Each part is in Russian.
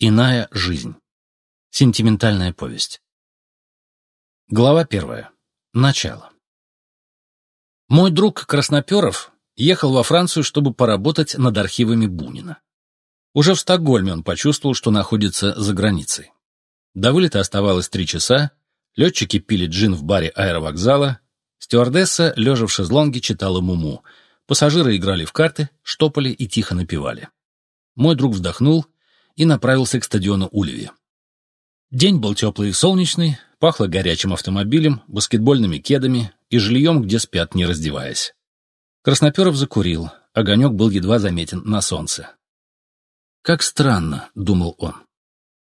Иная жизнь. Сентиментальная повесть. Глава первая. Начало. Мой друг Красноперов ехал во Францию, чтобы поработать над архивами Бунина. Уже в Стокгольме он почувствовал, что находится за границей. До вылета оставалось три часа, летчики пили джин в баре аэровокзала, стюардесса, лежа в шезлонге, читала муму, пассажиры играли в карты, штопали и тихо напевали. Мой друг вздохнул и направился к стадиону Улеви. День был теплый и солнечный, пахло горячим автомобилем, баскетбольными кедами и жильем, где спят, не раздеваясь. Красноперов закурил, огонек был едва заметен на солнце. «Как странно», — думал он.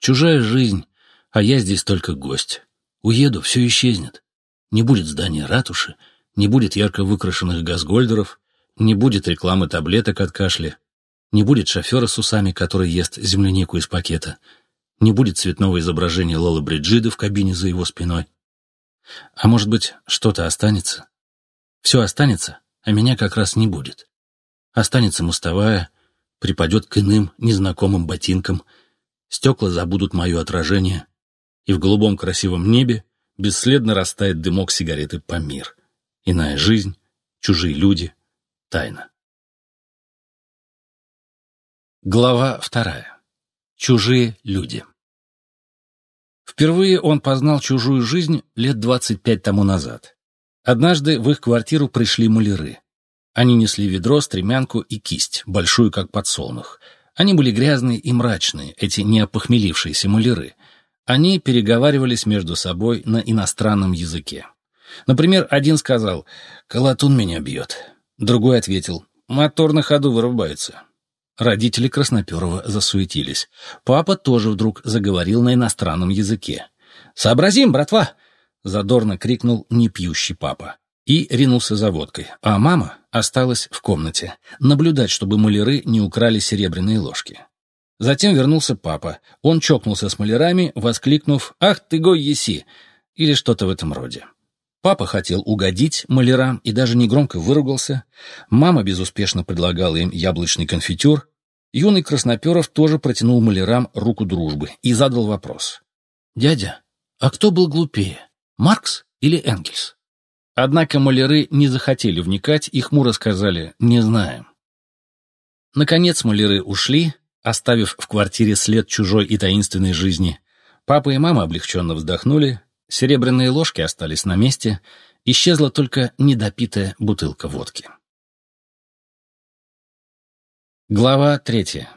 «Чужая жизнь, а я здесь только гость. Уеду, все исчезнет. Не будет здания ратуши, не будет ярко выкрашенных газгольдеров, не будет рекламы таблеток от кашля, не будет шофера с усами, который ест землянику из пакета, не будет цветного изображения Лолы Бриджиды в кабине за его спиной. А может быть, что-то останется? Все останется, а меня как раз не будет. Останется мостовая, припадет к иным незнакомым ботинкам, стекла забудут мое отражение, и в голубом красивом небе бесследно растает дымок сигареты по мир. Иная жизнь, чужие люди, тайна. Глава вторая. Чужие люди. Впервые он познал чужую жизнь лет 25 тому назад. Однажды в их квартиру пришли маляры. Они несли ведро, стремянку и кисть, большую как подсолнух. Они были грязные и мрачные, эти неопохмелившиеся маляры. Они переговаривались между собой на иностранном языке. Например, один сказал «Колотун меня бьет». Другой ответил «Мотор на ходу вырубается». Родители Красноперова засуетились. Папа тоже вдруг заговорил на иностранном языке. «Сообразим, братва!» — задорно крикнул непьющий папа. И ринулся за водкой, а мама осталась в комнате, наблюдать, чтобы маляры не украли серебряные ложки. Затем вернулся папа. Он чокнулся с малярами, воскликнув «Ах ты, гой еси!» или что-то в этом роде. Папа хотел угодить малярам и даже негромко выругался. Мама безуспешно предлагала им яблочный конфитюр. Юный Красноперов тоже протянул малярам руку дружбы и задал вопрос. «Дядя, а кто был глупее, Маркс или Энгельс?» Однако маляры не захотели вникать и хмуро сказали «не знаем». Наконец маляры ушли, оставив в квартире след чужой и таинственной жизни. Папа и мама облегченно вздохнули, серебряные ложки остались на месте, исчезла только недопитая бутылка водки. Глава третья.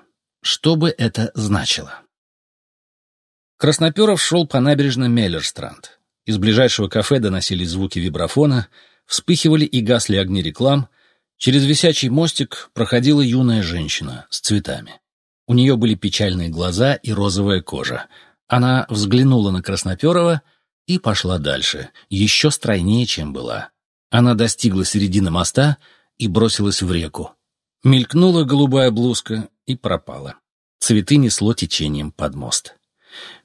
Что бы это значило? Красноперов шел по набережной Меллерстранд. Из ближайшего кафе доносились звуки вибрафона, вспыхивали и гасли огни реклам. Через висячий мостик проходила юная женщина с цветами. У нее были печальные глаза и розовая кожа. Она взглянула на Красноперова и пошла дальше, еще стройнее, чем была. Она достигла середины моста и бросилась в реку. Мелькнула голубая блузка и пропала. Цветы несло течением под мост.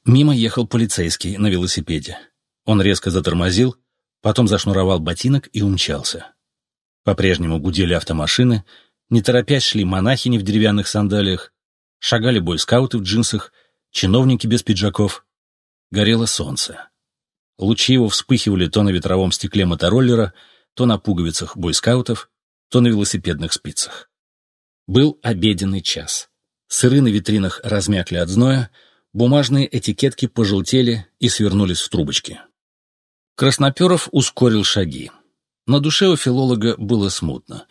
Мимо ехал полицейский на велосипеде. Он резко затормозил, потом зашнуровал ботинок и умчался. По-прежнему гудели автомашины, не торопясь шли монахини в деревянных сандалиях, шагали бойскауты в джинсах, чиновники без пиджаков. Горело солнце. Лучи его вспыхивали то на ветровом стекле мотороллера, то на пуговицах бойскаутов, то на велосипедных спицах. Был обеденный час. Сыры на витринах размякли от зноя, бумажные этикетки пожелтели и свернулись в трубочки. Красноперов ускорил шаги. На душе у филолога было смутно.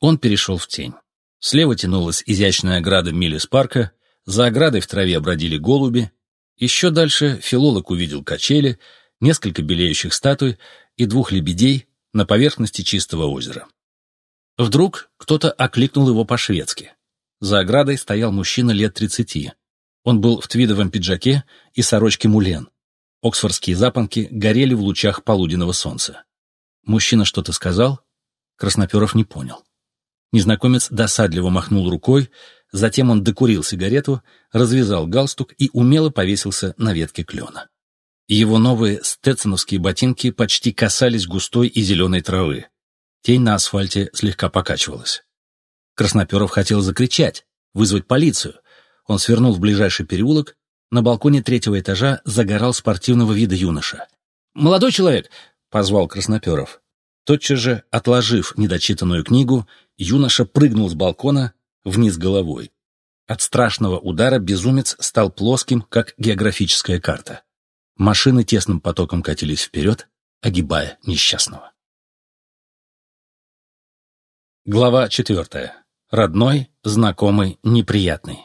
Он перешел в тень. Слева тянулась изящная ограда Миллис парка, за оградой в траве бродили голуби. Еще дальше филолог увидел качели, несколько белеющих статуй и двух лебедей на поверхности чистого озера. Вдруг кто-то окликнул его по-шведски. За оградой стоял мужчина лет тридцати. Он был в твидовом пиджаке и сорочке мулен. Оксфордские запонки горели в лучах полуденного солнца. Мужчина что-то сказал, Красноперов не понял. Незнакомец досадливо махнул рукой, затем он докурил сигарету, развязал галстук и умело повесился на ветке клена. Его новые стетсоновские ботинки почти касались густой и зеленой травы. Тень на асфальте слегка покачивалась. Красноперов хотел закричать, вызвать полицию. Он свернул в ближайший переулок, На балконе третьего этажа загорал спортивного вида юноша. «Молодой человек!» — позвал Красноперов. Тотчас же, отложив недочитанную книгу, юноша прыгнул с балкона вниз головой. От страшного удара безумец стал плоским, как географическая карта. Машины тесным потоком катились вперед, огибая несчастного. Глава четвертая. Родной, знакомый, неприятный.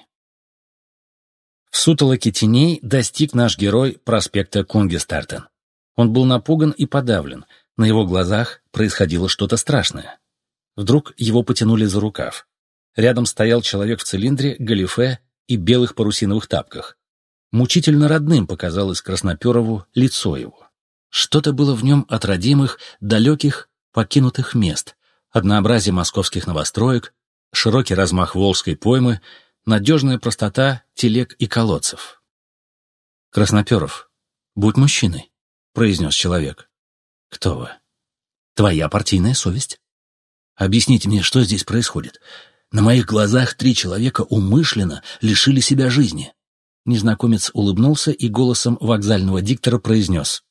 В сутолоке теней достиг наш герой проспекта Кунгестартен. Он был напуган и подавлен, на его глазах происходило что-то страшное. Вдруг его потянули за рукав. Рядом стоял человек в цилиндре, галифе и белых парусиновых тапках. Мучительно родным показалось Красноперову лицо его. Что-то было в нем от родимых, далеких, покинутых мест, однообразие московских новостроек, широкий размах Волжской поймы, надежная простота телег и колодцев. «Красноперов, будь мужчиной», — произнес человек. «Кто вы?» «Твоя партийная совесть». «Объясните мне, что здесь происходит? На моих глазах три человека умышленно лишили себя жизни». Незнакомец улыбнулся и голосом вокзального диктора произнес.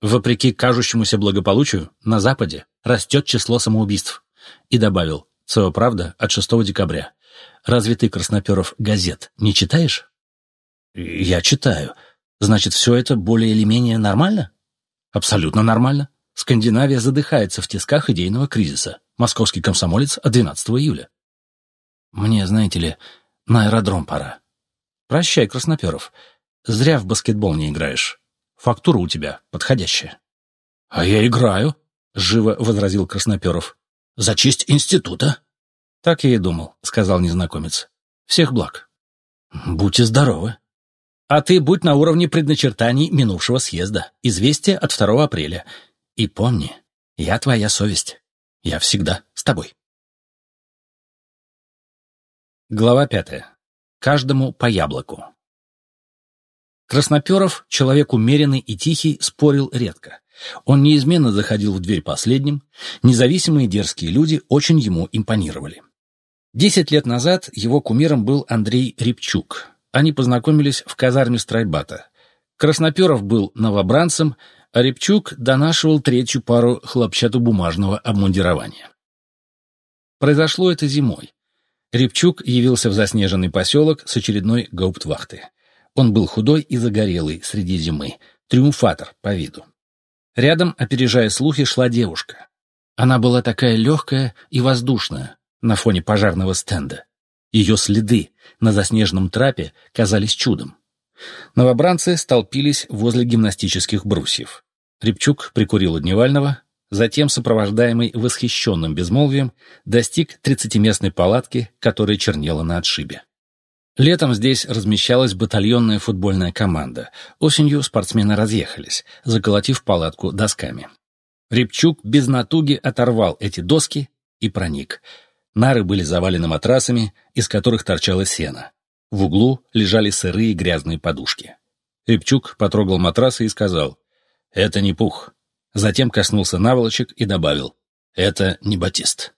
«Вопреки кажущемуся благополучию, на Западе растет число самоубийств». И добавил, «ЦО «Правда» от 6 декабря. Разве ты, Красноперов, газет не читаешь?» «Я читаю. Значит, все это более или менее нормально?» «Абсолютно нормально. Скандинавия задыхается в тисках идейного кризиса. Московский комсомолец от 12 июля. Мне, знаете ли, на аэродром пора. Прощай, Красноперов. Зря в баскетбол не играешь. Фактура у тебя подходящая. А я играю, живо возразил Красноперов. За честь института. Так я и думал, сказал незнакомец. Всех благ. Будьте здоровы. А ты будь на уровне предначертаний минувшего съезда. Известие от 2 апреля. И помни, я твоя совесть. Я всегда с тобой. Глава пятая. Каждому по яблоку. Красноперов, человек умеренный и тихий, спорил редко. Он неизменно заходил в дверь последним, независимые дерзкие люди очень ему импонировали. Десять лет назад его кумиром был Андрей Репчук. Они познакомились в казарме Страйбата. Красноперов был новобранцем, а Репчук донашивал третью пару хлопчатобумажного обмундирования. Произошло это зимой. Репчук явился в заснеженный поселок с очередной гауптвахты. Он был худой и загорелый среди зимы, триумфатор по виду. Рядом, опережая слухи, шла девушка. Она была такая легкая и воздушная на фоне пожарного стенда. Ее следы на заснеженном трапе казались чудом. Новобранцы столпились возле гимнастических брусьев. Репчук прикурил Дневального, Затем, сопровождаемый восхищенным безмолвием, достиг тридцатиместной палатки, которая чернела на отшибе. Летом здесь размещалась батальонная футбольная команда. Осенью спортсмены разъехались, заколотив палатку досками. Репчук без натуги оторвал эти доски и проник. Нары были завалены матрасами, из которых торчало сено. В углу лежали сырые грязные подушки. Репчук потрогал матрасы и сказал, «Это не пух, Затем коснулся наволочек и добавил «Это не батист».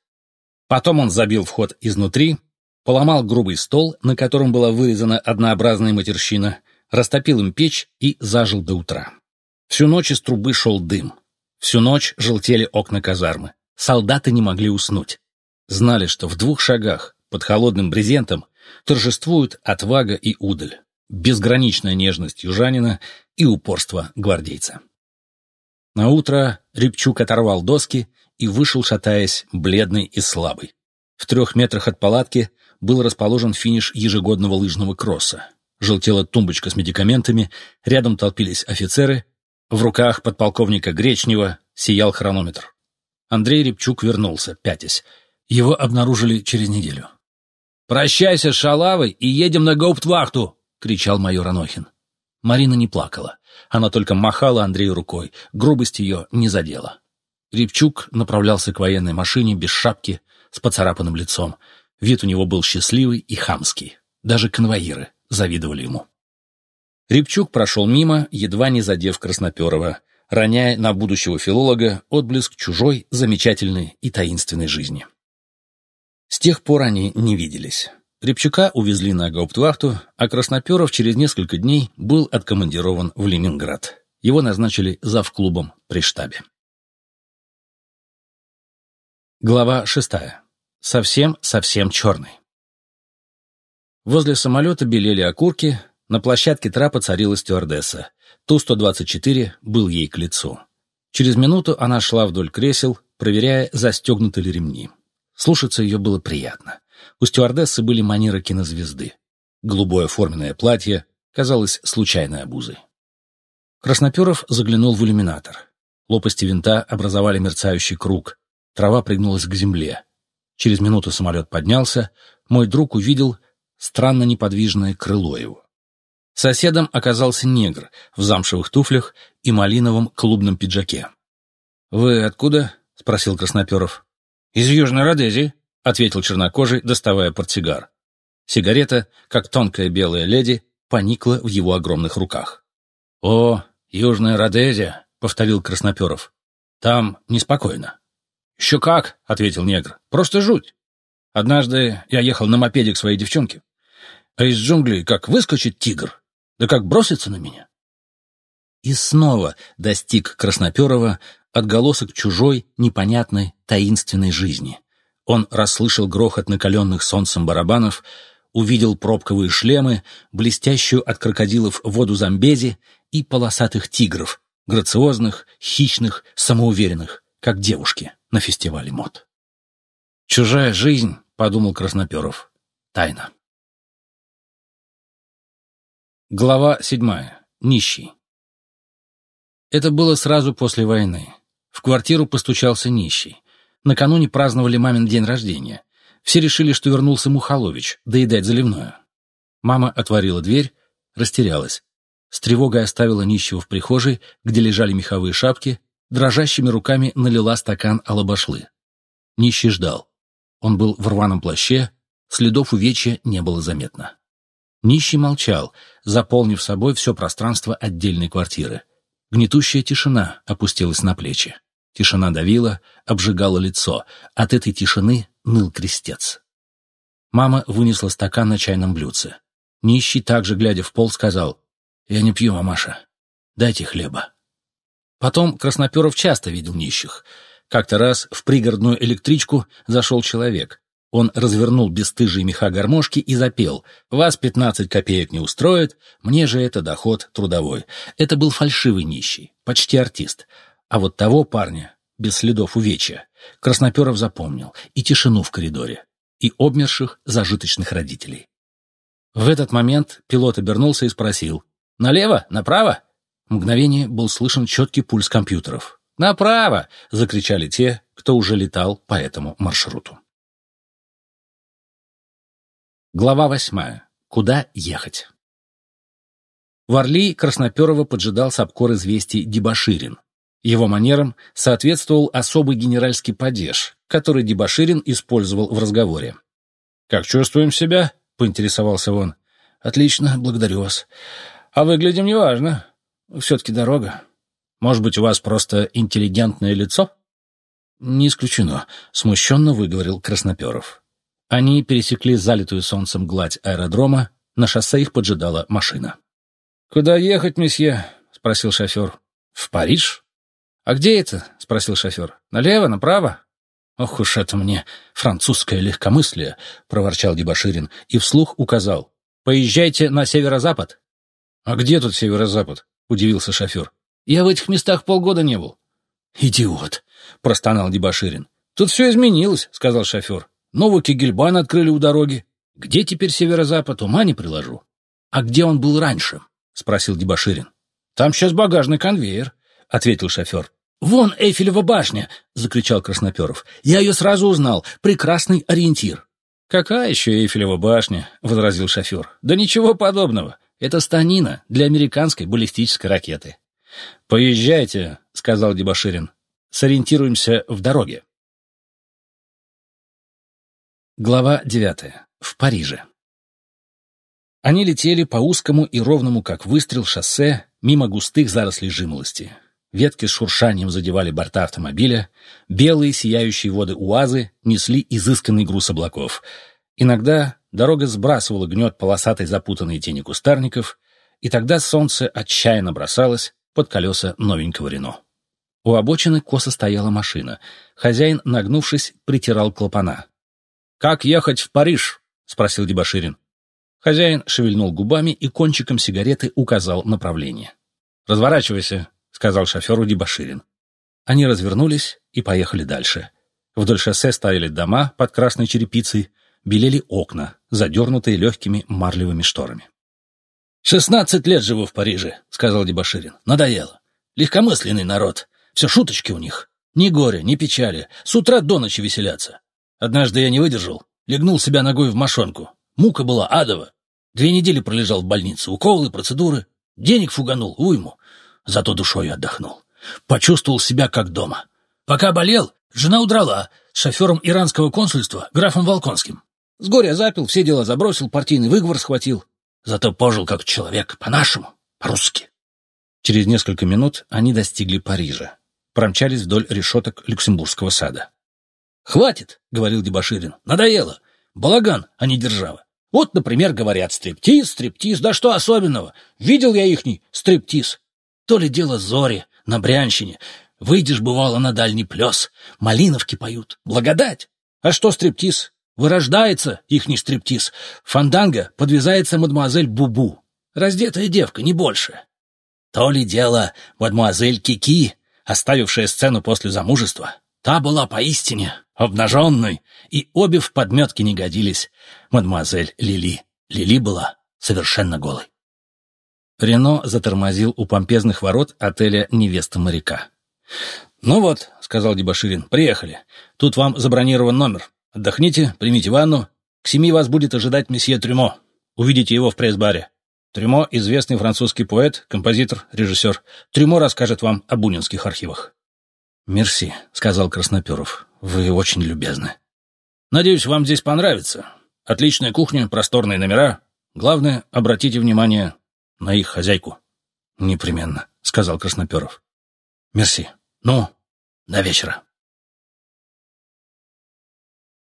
Потом он забил вход изнутри, поломал грубый стол, на котором была вырезана однообразная матерщина, растопил им печь и зажил до утра. Всю ночь из трубы шел дым. Всю ночь желтели окна казармы. Солдаты не могли уснуть. Знали, что в двух шагах, под холодным брезентом, торжествуют отвага и удаль, безграничная нежность южанина и упорство гвардейца. На утро Рябчук оторвал доски и вышел, шатаясь, бледный и слабый. В трех метрах от палатки был расположен финиш ежегодного лыжного кросса. Желтела тумбочка с медикаментами, рядом толпились офицеры, в руках подполковника Гречнева сиял хронометр. Андрей Рябчук вернулся, пятясь. Его обнаружили через неделю. «Прощайся с шалавой и едем на гауптвахту!» — кричал майор Анохин. Марина не плакала. Она только махала Андрею рукой, грубость ее не задела. Репчук направлялся к военной машине без шапки, с поцарапанным лицом. Вид у него был счастливый и хамский. Даже конвоиры завидовали ему. Репчук прошел мимо, едва не задев Красноперова, роняя на будущего филолога отблеск чужой, замечательной и таинственной жизни. С тех пор они не виделись. Рябчука увезли на гауптвахту, а Красноперов через несколько дней был откомандирован в Ленинград. Его назначили завклубом при штабе. Глава шестая. Совсем-совсем черный. Возле самолета белели окурки, на площадке трапа царила стюардесса. Ту-124 был ей к лицу. Через минуту она шла вдоль кресел, проверяя, застегнуты ли ремни. Слушаться ее было приятно. У стюардессы были манеры кинозвезды. Голубое форменное платье казалось случайной обузой. Красноперов заглянул в иллюминатор. Лопасти винта образовали мерцающий круг. Трава пригнулась к земле. Через минуту самолет поднялся. Мой друг увидел странно неподвижное крыло его. Соседом оказался негр в замшевых туфлях и малиновом клубном пиджаке. «Вы откуда?» — спросил Красноперов. «Из Южной Родезии», — ответил чернокожий, доставая портсигар. Сигарета, как тонкая белая леди, поникла в его огромных руках. «О, Южная Родезия», — повторил Красноперов. «Там неспокойно». «Еще как», — ответил негр. «Просто жуть. Однажды я ехал на мопеде к своей девчонке, а из джунглей как выскочит тигр, да как бросится на меня. И снова достиг Красноперова отголосок чужой, непонятной, таинственной жизни. Он расслышал грохот накаленных солнцем барабанов, увидел пробковые шлемы, блестящую от крокодилов воду Замбези и полосатых тигров, грациозных, хищных, самоуверенных, как девушки на фестивале мод. «Чужая жизнь», — подумал Красноперов, — «тайна». Глава седьмая. Нищий. Это было сразу после войны. В квартиру постучался нищий. Накануне праздновали мамин день рождения. Все решили, что вернулся Мухолович, доедать заливное. Мама отворила дверь, растерялась. С тревогой оставила нищего в прихожей, где лежали меховые шапки, дрожащими руками налила стакан алабашлы. Нищий ждал. Он был в рваном плаще, следов увечья не было заметно. Нищий молчал, заполнив собой все пространство отдельной квартиры. Гнетущая тишина опустилась на плечи. Тишина давила, обжигала лицо. От этой тишины ныл крестец. Мама вынесла стакан на чайном блюдце. Нищий, также глядя в пол, сказал, «Я не пью, мамаша. Дайте хлеба». Потом Красноперов часто видел нищих. Как-то раз в пригородную электричку зашел человек. Он развернул бесстыжие меха гармошки и запел «Вас пятнадцать копеек не устроит, мне же это доход трудовой». Это был фальшивый нищий, почти артист. А вот того парня, без следов увечья, Красноперов запомнил и тишину в коридоре, и обмерших зажиточных родителей. В этот момент пилот обернулся и спросил «Налево? Направо?» Мгновение был слышен четкий пульс компьютеров. «Направо!» — закричали те, кто уже летал по этому маршруту. Глава восьмая. Куда ехать? В Орли Красноперова поджидал сапкор известий Дебаширин. Его манерам соответствовал особый генеральский падеж, который Дебаширин использовал в разговоре. «Как чувствуем себя?» — поинтересовался он. «Отлично, благодарю вас. А выглядим неважно. Все-таки дорога. Может быть, у вас просто интеллигентное лицо?» «Не исключено», — смущенно выговорил Красноперов. Они пересекли залитую солнцем гладь аэродрома, на шоссе их поджидала машина. «Куда ехать, месье?» — спросил шофер. «В Париж?» «А где это?» — спросил шофер. «Налево, направо?» «Ох уж это мне французское легкомыслие!» — проворчал Дебаширин и вслух указал. «Поезжайте на северо-запад». «А где тут северо-запад?» — удивился шофер. «Я в этих местах полгода не был». «Идиот!» — простонал Дебаширин. «Тут все изменилось», — сказал шофер. Новый Кегельбан открыли у дороги. Где теперь северо-запад, ума не приложу. А где он был раньше? — спросил Дебаширин. Там сейчас багажный конвейер, — ответил шофер. «Вон Эйфелева башня!» — закричал Красноперов. «Я ее сразу узнал. Прекрасный ориентир». «Какая еще Эйфелева башня?» — возразил шофер. «Да ничего подобного. Это станина для американской баллистической ракеты». «Поезжайте», — сказал Дебаширин. «Сориентируемся в дороге». Глава девятая. В Париже. Они летели по узкому и ровному, как выстрел, шоссе, мимо густых зарослей жимолости. Ветки с шуршанием задевали борта автомобиля, белые сияющие воды УАЗы несли изысканный груз облаков. Иногда дорога сбрасывала гнет полосатой запутанной тени кустарников, и тогда солнце отчаянно бросалось под колеса новенького Рено. У обочины косо стояла машина. Хозяин, нагнувшись, притирал клапана. «Как ехать в Париж?» — спросил Дебаширин. Хозяин шевельнул губами и кончиком сигареты указал направление. «Разворачивайся», — сказал шоферу Дебаширин. Они развернулись и поехали дальше. Вдоль шоссе стояли дома под красной черепицей, белели окна, задернутые легкими марлевыми шторами. «Шестнадцать лет живу в Париже», — сказал Дебаширин. «Надоело. Легкомысленный народ. Все шуточки у них. Ни горя, ни печали. С утра до ночи веселятся. Однажды я не выдержал, легнул себя ногой в мошонку. Мука была адова. Две недели пролежал в больнице. Уколы, процедуры. Денег фуганул, уйму. Зато душой отдохнул. Почувствовал себя как дома. Пока болел, жена удрала с шофером иранского консульства, графом Волконским. С горя запил, все дела забросил, партийный выговор схватил. Зато пожил как человек, по-нашему, по-русски. Через несколько минут они достигли Парижа промчались вдоль решеток Люксембургского сада. «Хватит!» — говорил Дебаширин. «Надоело! Балаган, а не держава. Вот, например, говорят стриптиз, стриптиз, да что особенного? Видел я ихний стриптиз. То ли дело зори на Брянщине. Выйдешь, бывало, на дальний плес. Малиновки поют. Благодать! А что стриптиз? Вырождается ихний стриптиз. Фанданга подвязается мадемуазель Бубу. Раздетая девка, не больше. То ли дело мадемуазель Кики, оставившая сцену после замужества, та была поистине обнаженной, и обе в подметке не годились. Мадемуазель Лили. Лили была совершенно голой. Рено затормозил у помпезных ворот отеля «Невеста моряка». «Ну вот», — сказал Дебаширин, — «приехали. Тут вам забронирован номер. Отдохните, примите ванну. К семи вас будет ожидать месье Трюмо. Увидите его в пресс-баре. Трюмо — известный французский поэт, композитор, режиссер. Трюмо расскажет вам о бунинских архивах. «Мерси», — сказал Красноперов. «Вы очень любезны». «Надеюсь, вам здесь понравится. Отличная кухня, просторные номера. Главное, обратите внимание на их хозяйку». «Непременно», — сказал Красноперов. «Мерси. Ну, до вечера».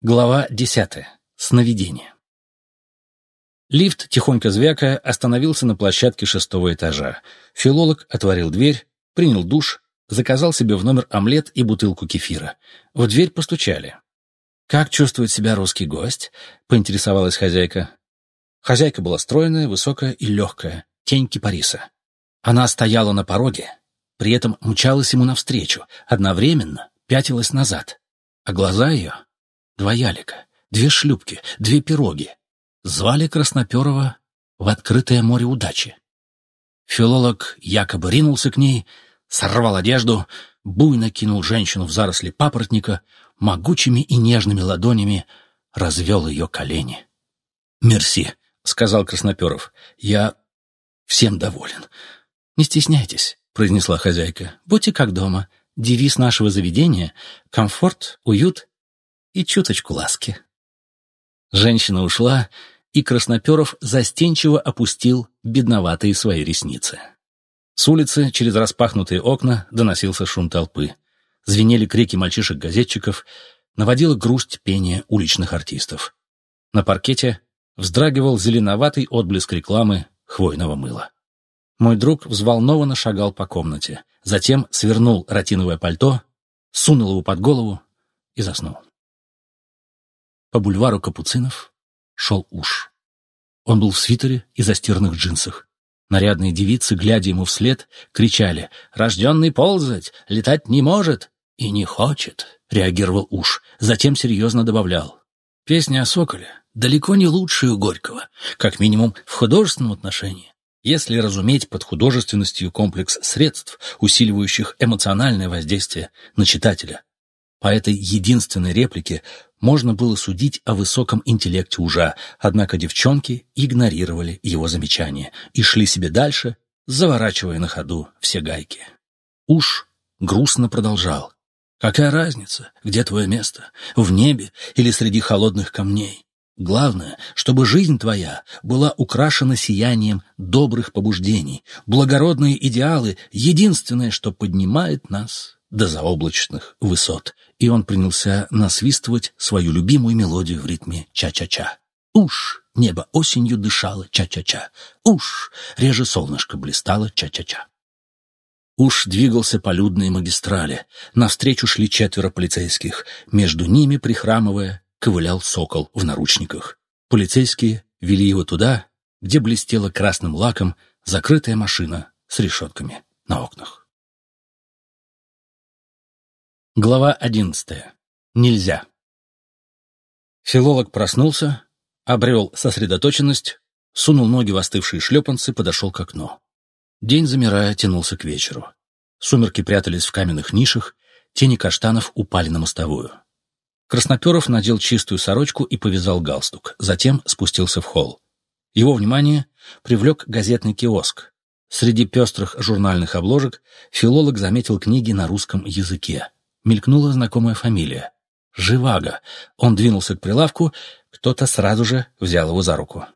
Глава десятая. Сновидение. Лифт, тихонько звякая, остановился на площадке шестого этажа. Филолог отворил дверь, принял душ, заказал себе в номер омлет и бутылку кефира. В дверь постучали. «Как чувствует себя русский гость?» — поинтересовалась хозяйка. Хозяйка была стройная, высокая и легкая, тень кипариса. Она стояла на пороге, при этом мчалась ему навстречу, одновременно пятилась назад. А глаза ее — два ялика, две шлюпки, две пироги, звали Красноперова в открытое море удачи. Филолог якобы ринулся к ней, сорвал одежду, буйно кинул женщину в заросли папоротника, могучими и нежными ладонями развел ее колени. «Мерси», — сказал Красноперов, — «я всем доволен». «Не стесняйтесь», — произнесла хозяйка, — «будьте как дома. Девиз нашего заведения — комфорт, уют и чуточку ласки». Женщина ушла, — и Красноперов застенчиво опустил бедноватые свои ресницы. С улицы через распахнутые окна доносился шум толпы. Звенели крики мальчишек-газетчиков, наводила грусть пение уличных артистов. На паркете вздрагивал зеленоватый отблеск рекламы хвойного мыла. Мой друг взволнованно шагал по комнате, затем свернул ротиновое пальто, сунул его под голову и заснул. По бульвару Капуцинов шел уж. Он был в свитере и застиранных джинсах. Нарядные девицы, глядя ему вслед, кричали «Рожденный ползать! Летать не может!» «И не хочет!» — реагировал уж. Затем серьезно добавлял. «Песня о соколе далеко не лучшая у Горького, как минимум в художественном отношении. Если разуметь под художественностью комплекс средств, усиливающих эмоциональное воздействие на читателя, по этой единственной реплике можно было судить о высоком интеллекте ужа, однако девчонки игнорировали его замечания и шли себе дальше, заворачивая на ходу все гайки. Уж грустно продолжал. «Какая разница, где твое место, в небе или среди холодных камней? Главное, чтобы жизнь твоя была украшена сиянием добрых побуждений, благородные идеалы — единственное, что поднимает нас до заоблачных высот и он принялся насвистывать свою любимую мелодию в ритме ча-ча-ча. Уж небо осенью дышало, ча-ча-ча. Уж реже солнышко блистало, ча-ча-ча. Уж двигался по людной магистрали. Навстречу шли четверо полицейских. Между ними, прихрамывая, ковылял сокол в наручниках. Полицейские вели его туда, где блестела красным лаком закрытая машина с решетками на окнах. Глава одиннадцатая. Нельзя. Филолог проснулся, обрел сосредоточенность, сунул ноги в остывшие шлепанцы, подошел к окну. День, замирая, тянулся к вечеру. Сумерки прятались в каменных нишах, тени каштанов упали на мостовую. Красноперов надел чистую сорочку и повязал галстук, затем спустился в холл. Его внимание привлек газетный киоск. Среди пестрых журнальных обложек филолог заметил книги на русском языке. Мелькнула знакомая фамилия. Живаго. Он двинулся к прилавку, кто-то сразу же взял его за руку.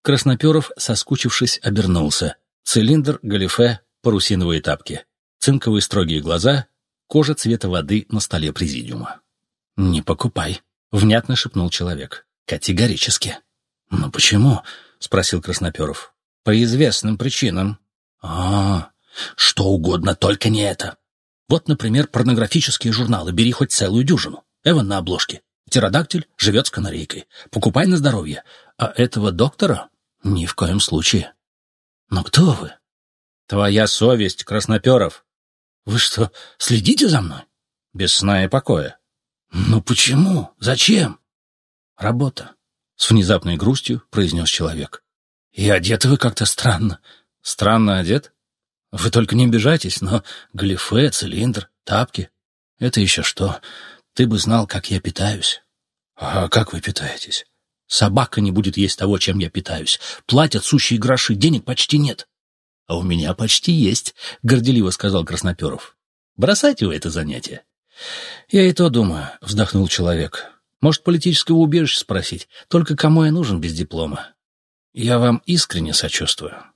Красноперов, соскучившись, обернулся. Цилиндр, галифе, парусиновые тапки. Цинковые строгие глаза, кожа цвета воды на столе президиума. «Не покупай», — внятно шепнул человек. «Категорически». «Ну почему?» — спросил Красноперов. «По известным причинам». «А, что угодно, только не это. Вот, например, порнографические журналы, бери хоть целую дюжину. Эван на обложке. Птеродактиль живет с канарейкой. Покупай на здоровье. А этого доктора ни в коем случае. Но кто вы? Твоя совесть, Красноперов. Вы что, следите за мной? Без сна и покоя. Ну почему? Зачем? Работа. С внезапной грустью произнес человек. И одеты вы как-то странно. Странно одет? Вы только не обижайтесь, но галифе, цилиндр, тапки — это еще что. Ты бы знал, как я питаюсь. А как вы питаетесь? Собака не будет есть того, чем я питаюсь. Платят сущие гроши, денег почти нет. — А у меня почти есть, — горделиво сказал Красноперов. — Бросайте вы это занятие. — Я и то думаю, — вздохнул человек. — Может, политического убежища спросить? Только кому я нужен без диплома? Я вам искренне сочувствую. —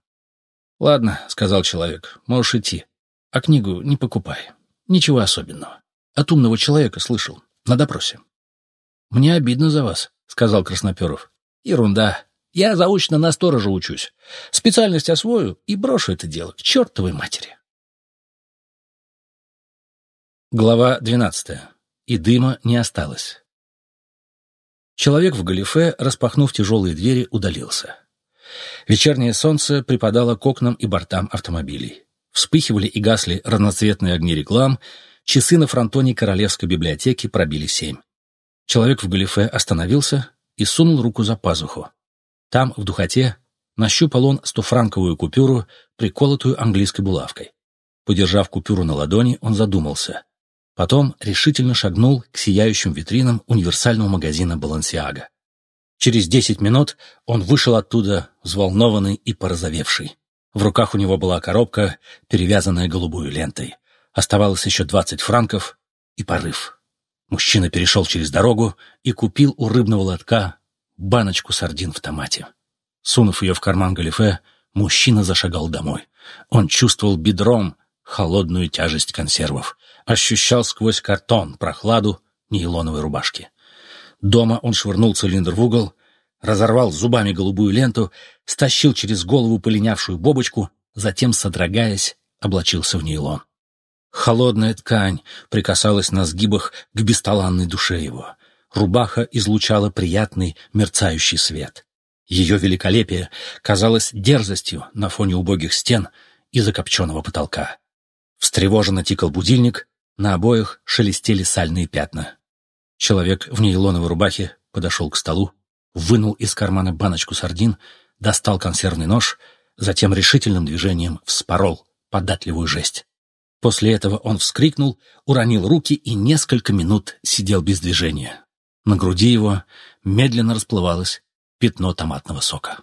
Ладно, — сказал человек, — можешь идти. А книгу не покупай. Ничего особенного. От умного человека слышал. На допросе. — Мне обидно за вас, — сказал Красноперов. — Ерунда. Я заочно на сторожа учусь. Специальность освою и брошу это дело к чертовой матери. Глава двенадцатая. И дыма не осталось. Человек в галифе, распахнув тяжелые двери, удалился. Вечернее солнце припадало к окнам и бортам автомобилей. Вспыхивали и гасли разноцветные огни реклам, часы на фронтоне Королевской библиотеки пробили семь. Человек в галифе остановился и сунул руку за пазуху. Там, в духоте, нащупал он стофранковую купюру, приколотую английской булавкой. Подержав купюру на ладони, он задумался. Потом решительно шагнул к сияющим витринам универсального магазина «Балансиага». Через десять минут он вышел оттуда, взволнованный и порозовевший. В руках у него была коробка, перевязанная голубой лентой. Оставалось еще двадцать франков и порыв. Мужчина перешел через дорогу и купил у рыбного лотка баночку сардин в томате. Сунув ее в карман галифе, мужчина зашагал домой. Он чувствовал бедром холодную тяжесть консервов, ощущал сквозь картон прохладу нейлоновой рубашки. Дома он швырнул цилиндр в угол, разорвал зубами голубую ленту, стащил через голову полинявшую бобочку, затем, содрогаясь, облачился в нейлон. Холодная ткань прикасалась на сгибах к бесталанной душе его. Рубаха излучала приятный мерцающий свет. Ее великолепие казалось дерзостью на фоне убогих стен и закопченного потолка. Встревоженно тикал будильник, на обоях шелестели сальные пятна. Человек в нейлоновой рубахе подошел к столу, вынул из кармана баночку сардин, достал консервный нож, затем решительным движением вспорол податливую жесть. После этого он вскрикнул, уронил руки и несколько минут сидел без движения. На груди его медленно расплывалось пятно томатного сока.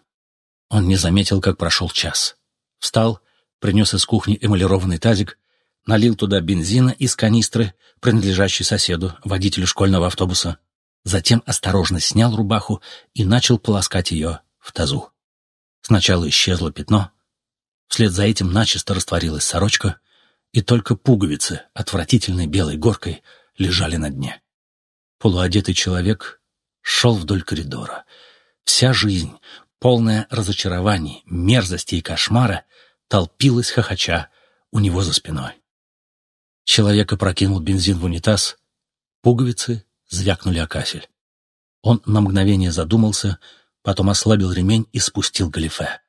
Он не заметил, как прошел час. Встал, принес из кухни эмалированный тазик, налил туда бензина из канистры, принадлежащей соседу, водителю школьного автобуса, затем осторожно снял рубаху и начал полоскать ее в тазу. Сначала исчезло пятно, вслед за этим начисто растворилась сорочка, и только пуговицы отвратительной белой горкой лежали на дне. Полуодетый человек шел вдоль коридора. Вся жизнь, полная разочарований, мерзости и кошмара, толпилась хохоча у него за спиной. Человек опрокинул бензин в унитаз, пуговицы звякнули о кафель. Он на мгновение задумался, потом ослабил ремень и спустил галифе.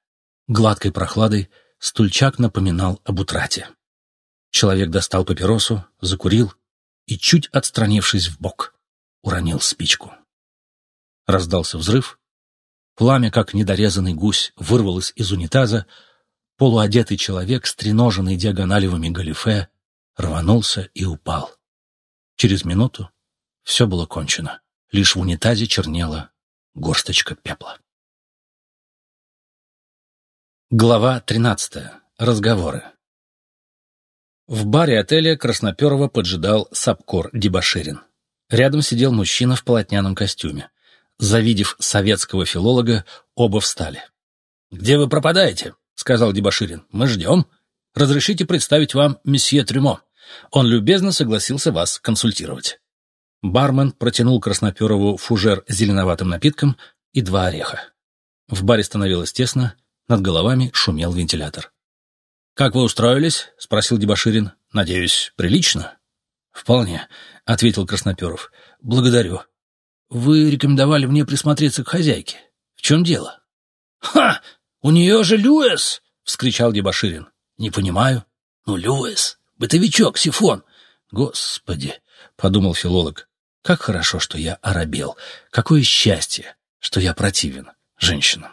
Гладкой прохладой стульчак напоминал об утрате. Человек достал папиросу, закурил и, чуть отстранившись в бок, уронил спичку. Раздался взрыв. Пламя, как недорезанный гусь, вырвалось из унитаза. Полуодетый человек, стреноженный диагоналевыми галифе, рванулся и упал. Через минуту все было кончено. Лишь в унитазе чернела горсточка пепла. Глава 13. Разговоры. В баре отеля Красноперова поджидал Сапкор Дебаширин. Рядом сидел мужчина в полотняном костюме. Завидев советского филолога, оба встали. «Где вы пропадаете?» — сказал Дебаширин. «Мы ждем. Разрешите представить вам месье Трюмо. Он любезно согласился вас консультировать». Бармен протянул Красноперову фужер с зеленоватым напитком и два ореха. В баре становилось тесно, над головами шумел вентилятор. «Как вы устроились?» — спросил Дебаширин. «Надеюсь, прилично?» «Вполне», — ответил Красноперов. «Благодарю. Вы рекомендовали мне присмотреться к хозяйке. В чем дело?» «Ха! У нее же Люэс!» — вскричал Дебаширин. «Не понимаю. Ну, Люэс, бытовичок, сифон. Господи!» — подумал филолог. Как хорошо, что я оробел. Какое счастье, что я противен женщинам.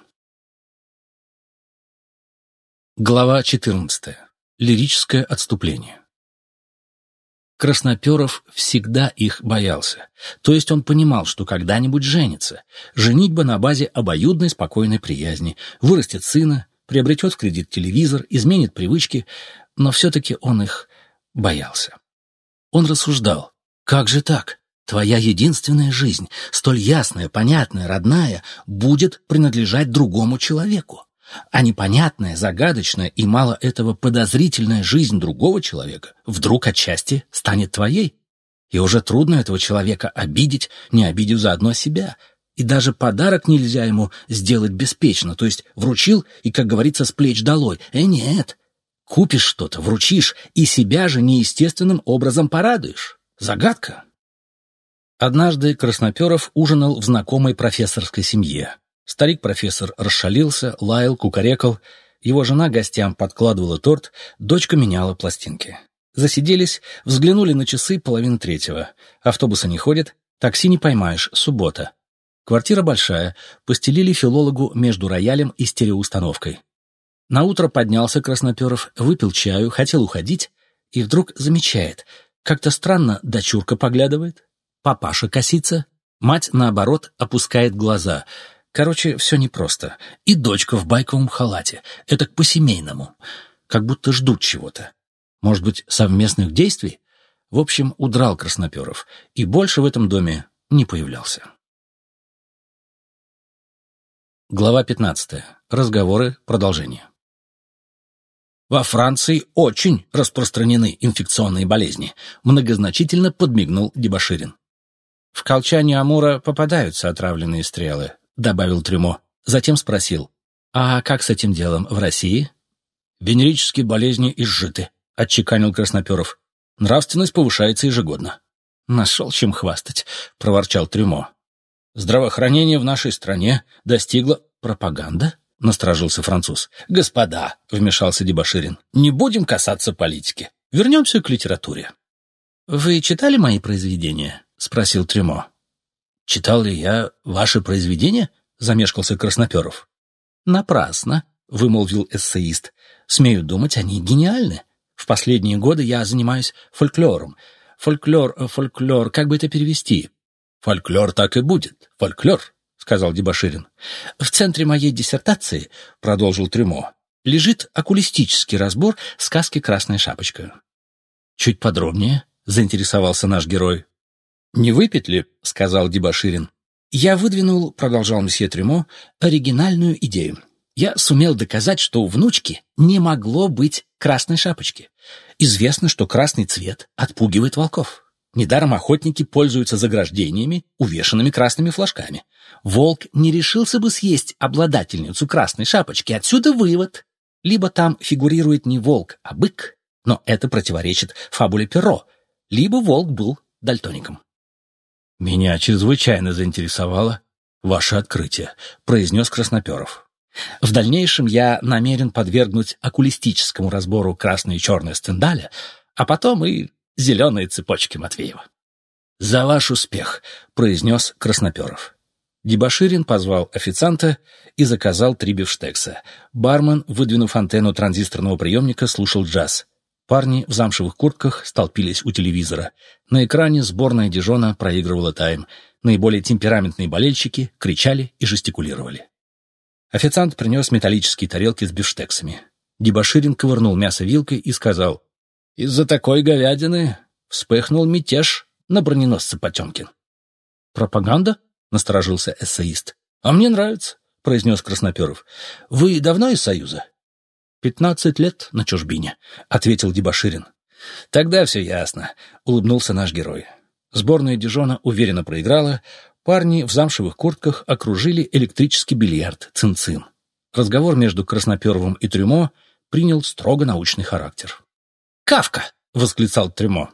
Глава 14. Лирическое отступление. Красноперов всегда их боялся. То есть он понимал, что когда-нибудь женится. Женитьба на базе обоюдной спокойной приязни. Вырастет сына, приобретет в кредит телевизор, изменит привычки. Но все-таки он их боялся. Он рассуждал. Как же так? Твоя единственная жизнь, столь ясная, понятная, родная, будет принадлежать другому человеку. А непонятная, загадочная и мало этого подозрительная жизнь другого человека вдруг отчасти станет твоей. И уже трудно этого человека обидеть, не обидев заодно себя. И даже подарок нельзя ему сделать беспечно, то есть вручил и, как говорится, с плеч долой. Э, нет. Купишь что-то, вручишь, и себя же неестественным образом порадуешь. Загадка. Однажды Красноперов ужинал в знакомой профессорской семье. Старик-профессор расшалился, лаял, кукарекал. Его жена гостям подкладывала торт, дочка меняла пластинки. Засиделись, взглянули на часы половины третьего. Автобуса не ходит, такси не поймаешь, суббота. Квартира большая, постелили филологу между роялем и стереоустановкой. Наутро поднялся Красноперов, выпил чаю, хотел уходить, и вдруг замечает, как-то странно дочурка поглядывает. Папаша косится, мать, наоборот, опускает глаза. Короче, все непросто. И дочка в байковом халате. Это по-семейному. Как будто ждут чего-то. Может быть, совместных действий? В общем, удрал Красноперов. И больше в этом доме не появлялся. Глава 15. Разговоры. Продолжение. Во Франции очень распространены инфекционные болезни, многозначительно подмигнул Дебаширин. «В колчане Амура попадаются отравленные стрелы», — добавил Трюмо. Затем спросил, «А как с этим делом в России?» «Венерические болезни изжиты», — отчеканил Красноперов. «Нравственность повышается ежегодно». «Нашел чем хвастать», — проворчал Трюмо. «Здравоохранение в нашей стране достигло пропаганда?» — насторожился француз. «Господа», — вмешался Дебаширин, — «не будем касаться политики. Вернемся к литературе». «Вы читали мои произведения?» — спросил Трюмо. «Читал ли я ваши произведения?» — замешкался Красноперов. «Напрасно», — вымолвил эссеист. «Смею думать, они гениальны. В последние годы я занимаюсь фольклором. Фольклор, э, фольклор, как бы это перевести?» «Фольклор так и будет. Фольклор», — сказал Дебаширин. «В центре моей диссертации», — продолжил Трюмо, — «лежит окулистический разбор сказки «Красная шапочка». «Чуть подробнее», — заинтересовался наш герой. «Не выпить ли?» — сказал Дебаширин. «Я выдвинул, — продолжал месье Трюмо, — оригинальную идею. Я сумел доказать, что у внучки не могло быть красной шапочки. Известно, что красный цвет отпугивает волков. Недаром охотники пользуются заграждениями, увешанными красными флажками. Волк не решился бы съесть обладательницу красной шапочки. Отсюда вывод. Либо там фигурирует не волк, а бык, но это противоречит фабуле Перо, либо волк был дальтоником. «Меня чрезвычайно заинтересовало ваше открытие», — произнес Красноперов. «В дальнейшем я намерен подвергнуть окулистическому разбору красные и черные стендаля, а потом и зеленые цепочки Матвеева». «За ваш успех», — произнес Красноперов. Дебаширин позвал официанта и заказал три бифштекса. Бармен, выдвинув антенну транзисторного приемника, слушал джаз. Парни в замшевых куртках столпились у телевизора. На экране сборная Дижона проигрывала тайм. Наиболее темпераментные болельщики кричали и жестикулировали. Официант принес металлические тарелки с бифштексами. Дебаширин ковырнул мясо вилкой и сказал, «Из-за такой говядины вспыхнул мятеж на броненосце Потемкин». «Пропаганда?» — насторожился эссеист. «А мне нравится», — произнес Красноперов. «Вы давно из Союза?» «Пятнадцать лет на чужбине», — ответил Дебаширин. «Тогда все ясно», — улыбнулся наш герой. Сборная Дижона уверенно проиграла, парни в замшевых куртках окружили электрический бильярд «Цин-Цин». Разговор между Красноперовым и Трюмо принял строго научный характер. «Кавка!» — восклицал Трюмо.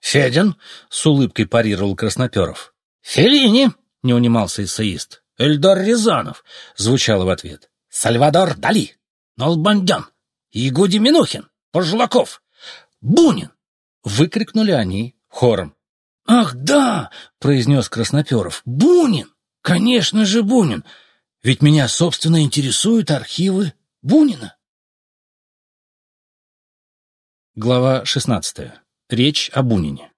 «Федин!» — с улыбкой парировал Красноперов. «Феллини!» — не унимался эссеист. «Эльдар Рязанов!» — звучало в ответ. «Сальвадор Дали!» Налбандян, Ягуди Минухин, Пожлаков, Бунин!» — выкрикнули они хором. «Ах, да!» — произнес Красноперов. «Бунин! Конечно же, Бунин! Ведь меня, собственно, интересуют архивы Бунина!» Глава шестнадцатая. Речь о Бунине.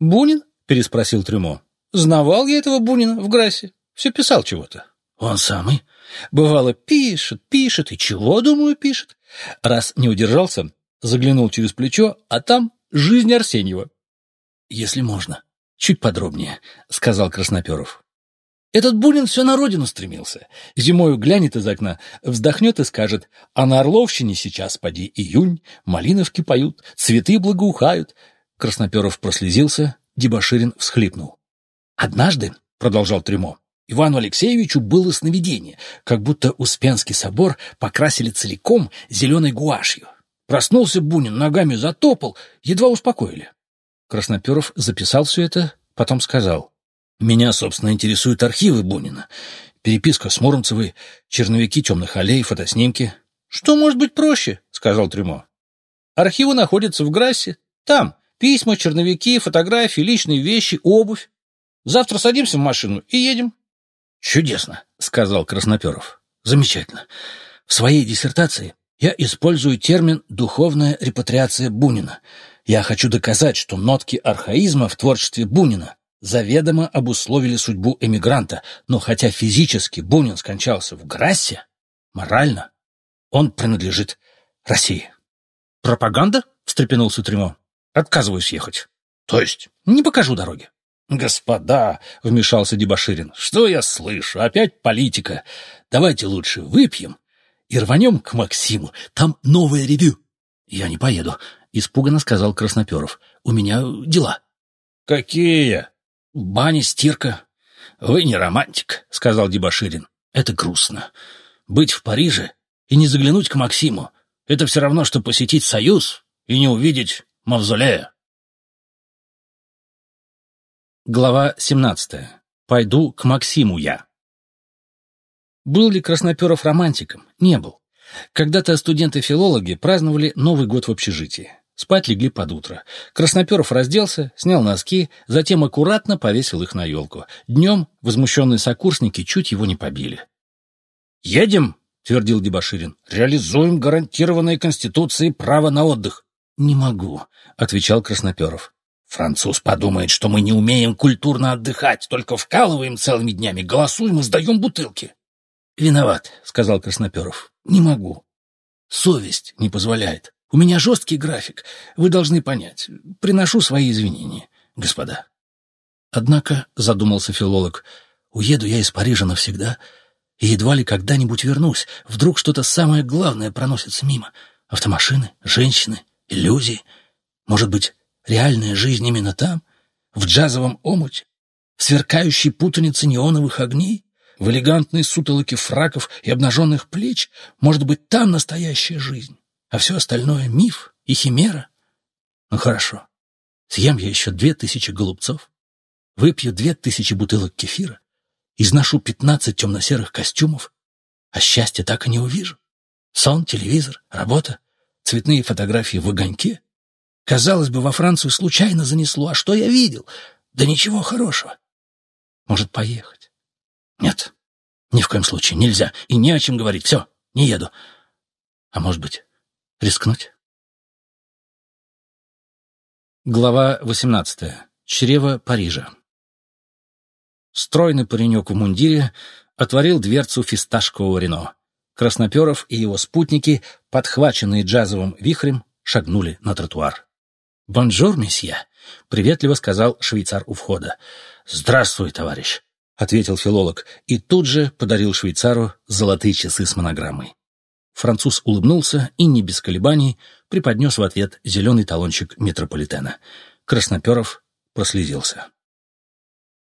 «Бунин?» — переспросил Трюмо. «Знавал я этого Бунина в Грасе. Все писал чего-то». «Он самый?» Бывало, пишет, пишет, и чего, думаю, пишет. Раз не удержался, заглянул через плечо, а там жизнь Арсеньева. «Если можно, чуть подробнее», — сказал Красноперов. Этот Бунин все на родину стремился. Зимою глянет из окна, вздохнет и скажет, а на Орловщине сейчас, поди, июнь, малиновки поют, цветы благоухают. Красноперов прослезился, Дебаширин всхлипнул. «Однажды», — продолжал Трюмо, Ивану Алексеевичу было сновидение, как будто Успенский собор покрасили целиком зеленой гуашью. Проснулся Бунин, ногами затопал, едва успокоили. Красноперов записал все это, потом сказал. «Меня, собственно, интересуют архивы Бунина. Переписка с Муромцевой, черновики темных аллей, фотоснимки». «Что может быть проще?» — сказал Трюмо. «Архивы находятся в Грассе. Там письма, черновики, фотографии, личные вещи, обувь. Завтра садимся в машину и едем». «Чудесно», — сказал Красноперов. «Замечательно. В своей диссертации я использую термин «духовная репатриация Бунина». Я хочу доказать, что нотки архаизма в творчестве Бунина заведомо обусловили судьбу эмигранта, но хотя физически Бунин скончался в Грассе, морально он принадлежит России. «Пропаганда?» — встрепенулся Тремо. «Отказываюсь ехать. То есть не покажу дороги». «Господа!» — вмешался Дебаширин. «Что я слышу? Опять политика. Давайте лучше выпьем и рванем к Максиму. Там новое ревю». «Я не поеду», — испуганно сказал Красноперов. «У меня дела». «Какие?» «Баня, стирка». «Вы не романтик», — сказал Дебаширин. «Это грустно. Быть в Париже и не заглянуть к Максиму — это все равно, что посетить Союз и не увидеть мавзолея». Глава 17. Пойду к Максиму я. Был ли Красноперов романтиком? Не был. Когда-то студенты-филологи праздновали Новый год в общежитии. Спать легли под утро. Красноперов разделся, снял носки, затем аккуратно повесил их на елку. Днем возмущенные сокурсники чуть его не побили. «Едем!» — твердил Дебаширин. «Реализуем гарантированное Конституцией право на отдых». «Не могу», — отвечал Красноперов. Француз подумает, что мы не умеем культурно отдыхать, только вкалываем целыми днями, голосуем и сдаем бутылки. — Виноват, — сказал Красноперов. — Не могу. Совесть не позволяет. У меня жесткий график. Вы должны понять. Приношу свои извинения, господа. Однако, — задумался филолог, — уеду я из Парижа навсегда, и едва ли когда-нибудь вернусь. Вдруг что-то самое главное проносится мимо. Автомашины, женщины, иллюзии. Может быть, Реальная жизнь именно там, в джазовом омуте. В сверкающей путанице неоновых огней? В элегантной сутолоке фраков и обнаженных плеч? Может быть, там настоящая жизнь? А все остальное — миф и химера? Ну, хорошо. Съем я еще две тысячи голубцов, выпью две тысячи бутылок кефира, изношу пятнадцать темно-серых костюмов, а счастья так и не увижу. Сон, телевизор, работа, цветные фотографии в огоньке. Казалось бы, во Францию случайно занесло, а что я видел? Да ничего хорошего. Может, поехать? Нет, ни в коем случае нельзя, и не о чем говорить. Все, не еду. А может быть, рискнуть? Глава 18. Чрево Парижа. Стройный паренек в мундире отворил дверцу фисташкового Рено. Красноперов и его спутники, подхваченные джазовым вихрем, шагнули на тротуар. «Bonjour, monsieur!» — приветливо сказал швейцар у входа. «Здравствуй, товарищ!» — ответил филолог и тут же подарил швейцару золотые часы с монограммой. Француз улыбнулся и, не без колебаний, преподнес в ответ зеленый талончик метрополитена. Красноперов прослезился.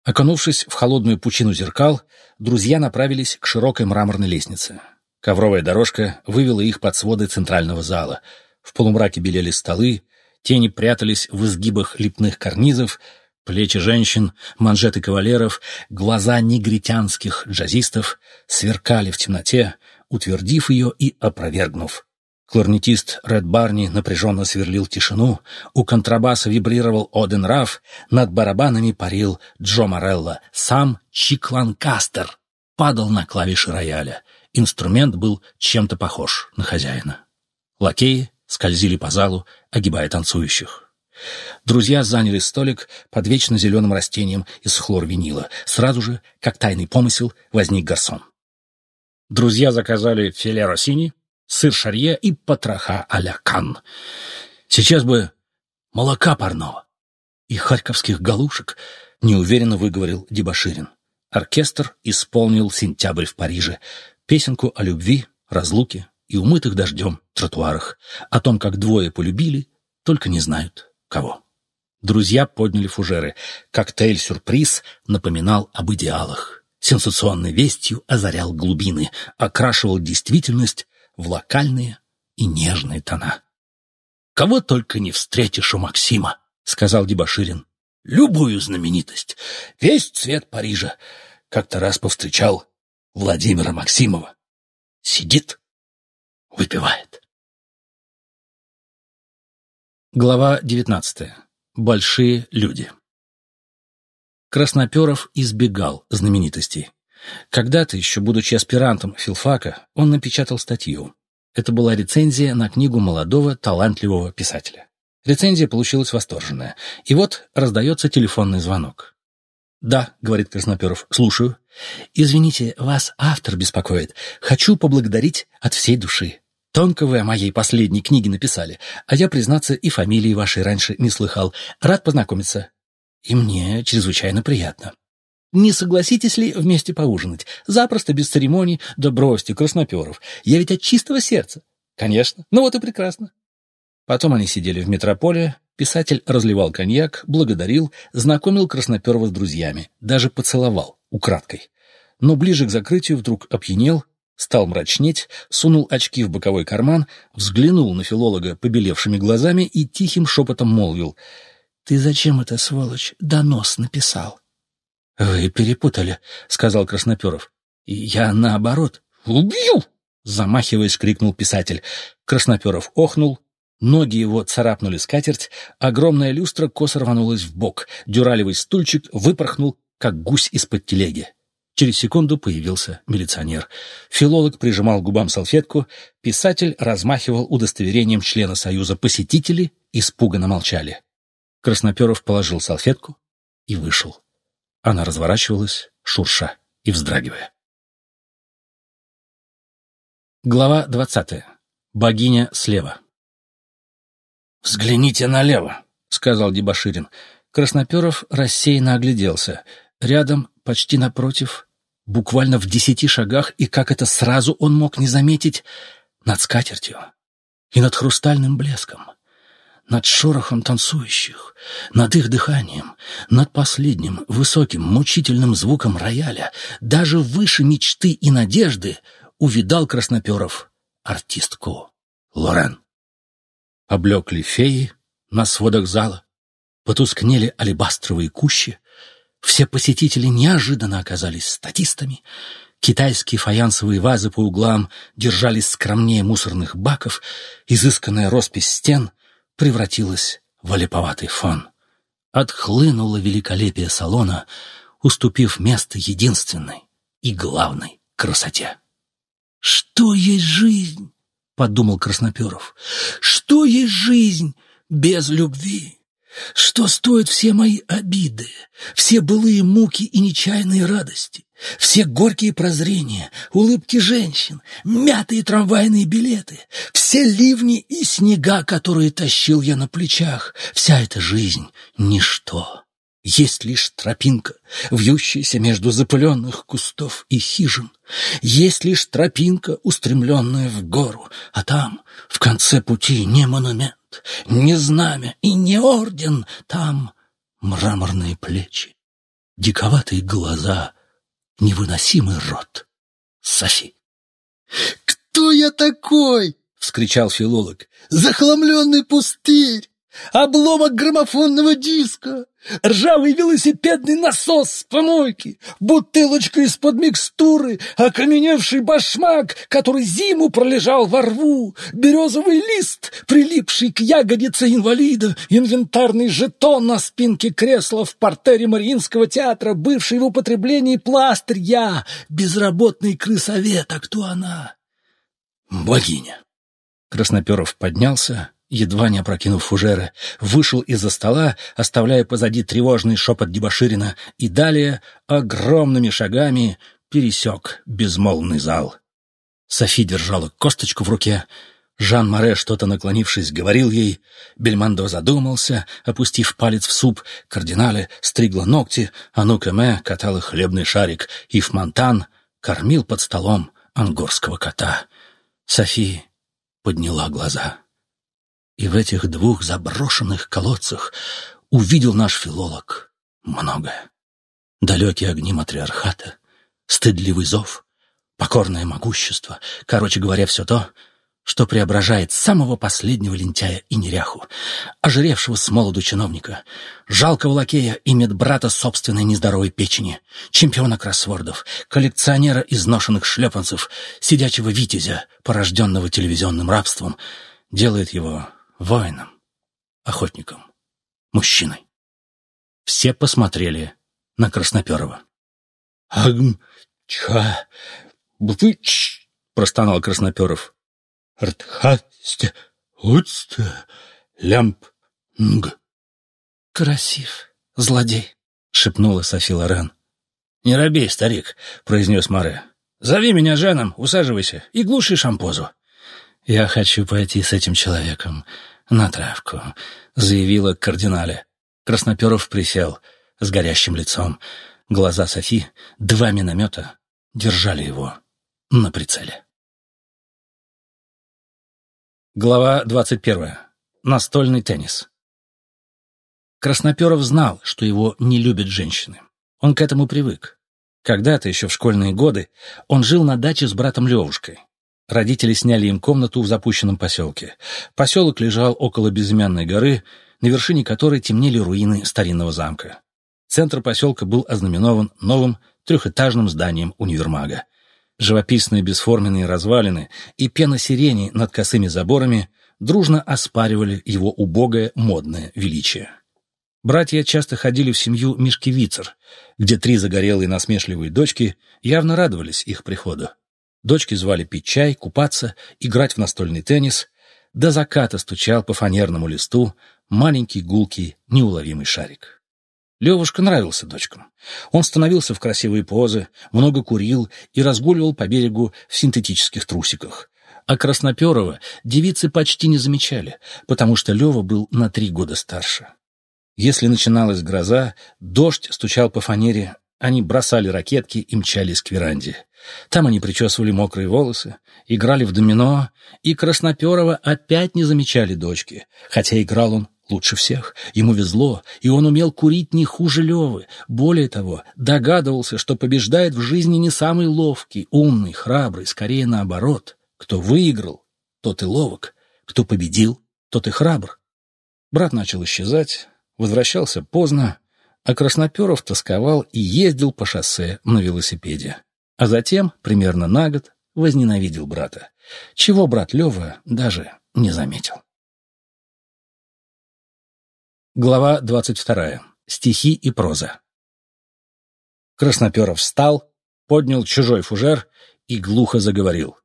Окунувшись в холодную пучину зеркал, друзья направились к широкой мраморной лестнице. Ковровая дорожка вывела их под своды центрального зала. В полумраке белели столы, тени прятались в изгибах лепных карнизов, плечи женщин, манжеты кавалеров, глаза негритянских джазистов сверкали в темноте, утвердив ее и опровергнув. Кларнетист Ред Барни напряженно сверлил тишину, у контрабаса вибрировал Оден Раф, над барабанами парил Джо Морелло, сам Чик Ланкастер падал на клавиши рояля. Инструмент был чем-то похож на хозяина. Лакеи скользили по залу, огибая танцующих. Друзья заняли столик под вечно зеленым растением из хлорвинила. Сразу же, как тайный помысел, возник гарсон. Друзья заказали филе росини, сыр шарье и потроха а-ля кан. Сейчас бы молока парного и харьковских галушек, неуверенно выговорил Дебаширин. Оркестр исполнил «Сентябрь в Париже», песенку о любви, разлуке и умытых дождем тротуарах, о том, как двое полюбили, только не знают кого. Друзья подняли фужеры. Коктейль-сюрприз напоминал об идеалах. Сенсационной вестью озарял глубины, окрашивал действительность в локальные и нежные тона. «Кого только не встретишь у Максима», — сказал Дебаширин. «Любую знаменитость, весь цвет Парижа. Как-то раз повстречал Владимира Максимова. Сидит, выпивает». Глава девятнадцатая. Большие люди. Красноперов избегал знаменитостей. Когда-то, еще будучи аспирантом филфака, он напечатал статью. Это была рецензия на книгу молодого, талантливого писателя. Рецензия получилась восторженная. И вот раздается телефонный звонок. «Да», — говорит Красноперов, — «слушаю». «Извините, вас автор беспокоит. Хочу поблагодарить от всей души. Тонко вы о моей последней книге написали, а я, признаться, и фамилии вашей раньше не слыхал. Рад познакомиться. И мне чрезвычайно приятно. Не согласитесь ли вместе поужинать? Запросто, без церемоний. Да бросьте, Красноперов. Я ведь от чистого сердца. Конечно. Ну вот и прекрасно. Потом они сидели в метрополе. Писатель разливал коньяк, благодарил, знакомил Красноперова с друзьями, даже поцеловал, украдкой. Но ближе к закрытию вдруг опьянел, стал мрачнеть, сунул очки в боковой карман, взглянул на филолога побелевшими глазами и тихим шепотом молвил. «Ты зачем это, сволочь, донос написал?» «Вы перепутали», — сказал Красноперов. «Я наоборот». «Убью!» — замахиваясь, крикнул писатель. Красноперов охнул, ноги его царапнули скатерть, огромная люстра косо рванулась в бок, дюралевый стульчик выпорхнул, как гусь из-под телеги. Через секунду появился милиционер. Филолог прижимал губам салфетку, писатель размахивал удостоверением члена Союза. Посетители испуганно молчали. Красноперов положил салфетку и вышел. Она разворачивалась, шурша и вздрагивая. Глава двадцатая. Богиня слева. «Взгляните налево», — сказал Дебаширин. Красноперов рассеянно огляделся. Рядом, почти напротив, буквально в десяти шагах, и как это сразу он мог не заметить, над скатертью и над хрустальным блеском. над шорохом танцующих, над их дыханием, над последним высоким мучительным звуком рояля, даже выше мечты и надежды увидал Красноперов артистку Лорен. Облекли феи на сводах зала, потускнели алебастровые кущи, все посетители неожиданно оказались статистами, китайские фаянсовые вазы по углам держались скромнее мусорных баков, изысканная роспись стен превратилась в олиповатый фон. Отхлынуло великолепие салона, уступив место единственной и главной красоте. «Что есть жизнь?» — подумал Красноперов. «Что есть жизнь без любви?» Что стоят все мои обиды, все былые муки и нечаянные радости, все горькие прозрения, улыбки женщин, мятые трамвайные билеты, все ливни и снега, которые тащил я на плечах, вся эта жизнь — ничто. Есть лишь тропинка, вьющаяся между запыленных кустов и хижин. Есть лишь тропинка, устремленная в гору, а там, в конце пути, не монумент, не знамя и не орден. Там мраморные плечи, диковатые глаза, невыносимый рот. Софи. «Кто я такой?» — вскричал филолог. «Захламленный пустырь! Обломок граммофонного диска! Ржавый велосипедный насос с помойки, бутылочка из-под микстуры, окаменевший башмак, который зиму пролежал во рву, березовый лист, прилипший к ягодице инвалида, инвентарный жетон на спинке кресла в портере Мариинского театра, бывший в употреблении пластырь я, безработный крысовет, а кто она? Богиня. Красноперов поднялся, едва не опрокинув фужеры, вышел из-за стола, оставляя позади тревожный шепот Дебоширина, и далее огромными шагами пересек безмолвный зал. Софи держала косточку в руке, Жан Море, что-то наклонившись, говорил ей. Бельмондо задумался, опустив палец в суп. Кардинале стригла ногти, а Нукеме катала хлебный шарик. и Монтан кормил под столом ангорского кота. Софи подняла глаза. И в этих двух заброшенных колодцах увидел наш филолог многое. Далекие огни матриархата, стыдливый зов, покорное могущество, короче говоря, все то, что преображает самого последнего лентяя и неряху, ожиревшего с молоду чиновника, жалкого лакея и медбрата собственной нездоровой печени, чемпиона кроссвордов, коллекционера изношенных шлепанцев, сидячего витязя, порожденного телевизионным рабством, делает его воином, охотником, мужчиной. Все посмотрели на Красноперова. «Агм, ча, быч!» — простонал Красноперов. «Артхасте, уцте, лямп, нг». «Красив, злодей», — шепнула Софи Лорен. «Не робей, старик», — произнес Море. «Зови меня Жаном, усаживайся и глуши шампозу». «Я хочу пойти с этим человеком на травку», — заявила кардинале. Красноперов присел с горящим лицом. Глаза Софи, два миномета, держали его на прицеле. Глава двадцать первая. Настольный теннис. Красноперов знал, что его не любят женщины. Он к этому привык. Когда-то, еще в школьные годы, он жил на даче с братом Левушкой. Родители сняли им комнату в запущенном поселке. Поселок лежал около безымянной горы, на вершине которой темнели руины старинного замка. Центр поселка был ознаменован новым трехэтажным зданием универмага. Живописные бесформенные развалины и пена сирени над косыми заборами дружно оспаривали его убогое модное величие. Братья часто ходили в семью Мишкевицер, где три загорелые насмешливые дочки явно радовались их приходу. Дочки звали пить чай, купаться, играть в настольный теннис. До заката стучал по фанерному листу маленький гулкий неуловимый шарик. Левушка нравился дочкам. Он становился в красивые позы, много курил и разгуливал по берегу в синтетических трусиках. А Красноперова девицы почти не замечали, потому что Лева был на три года старше. Если начиналась гроза, дождь стучал по фанере Они бросали ракетки и мчались к веранде. Там они причесывали мокрые волосы, играли в домино, и Красноперова опять не замечали дочки, хотя играл он лучше всех. Ему везло, и он умел курить не хуже Левы. Более того, догадывался, что побеждает в жизни не самый ловкий, умный, храбрый, скорее наоборот. Кто выиграл, тот и ловок. Кто победил, тот и храбр. Брат начал исчезать, возвращался поздно, а Красноперов тосковал и ездил по шоссе на велосипеде. А затем, примерно на год, возненавидел брата, чего брат Лева даже не заметил. Глава двадцать вторая. Стихи и проза. Красноперов встал, поднял чужой фужер и глухо заговорил.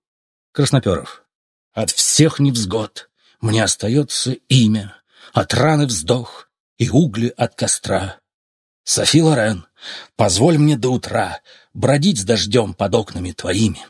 Красноперов. «От всех невзгод мне остается имя, от раны вздох и угли от костра. Софи Лорен, позволь мне до утра бродить с дождем под окнами твоими.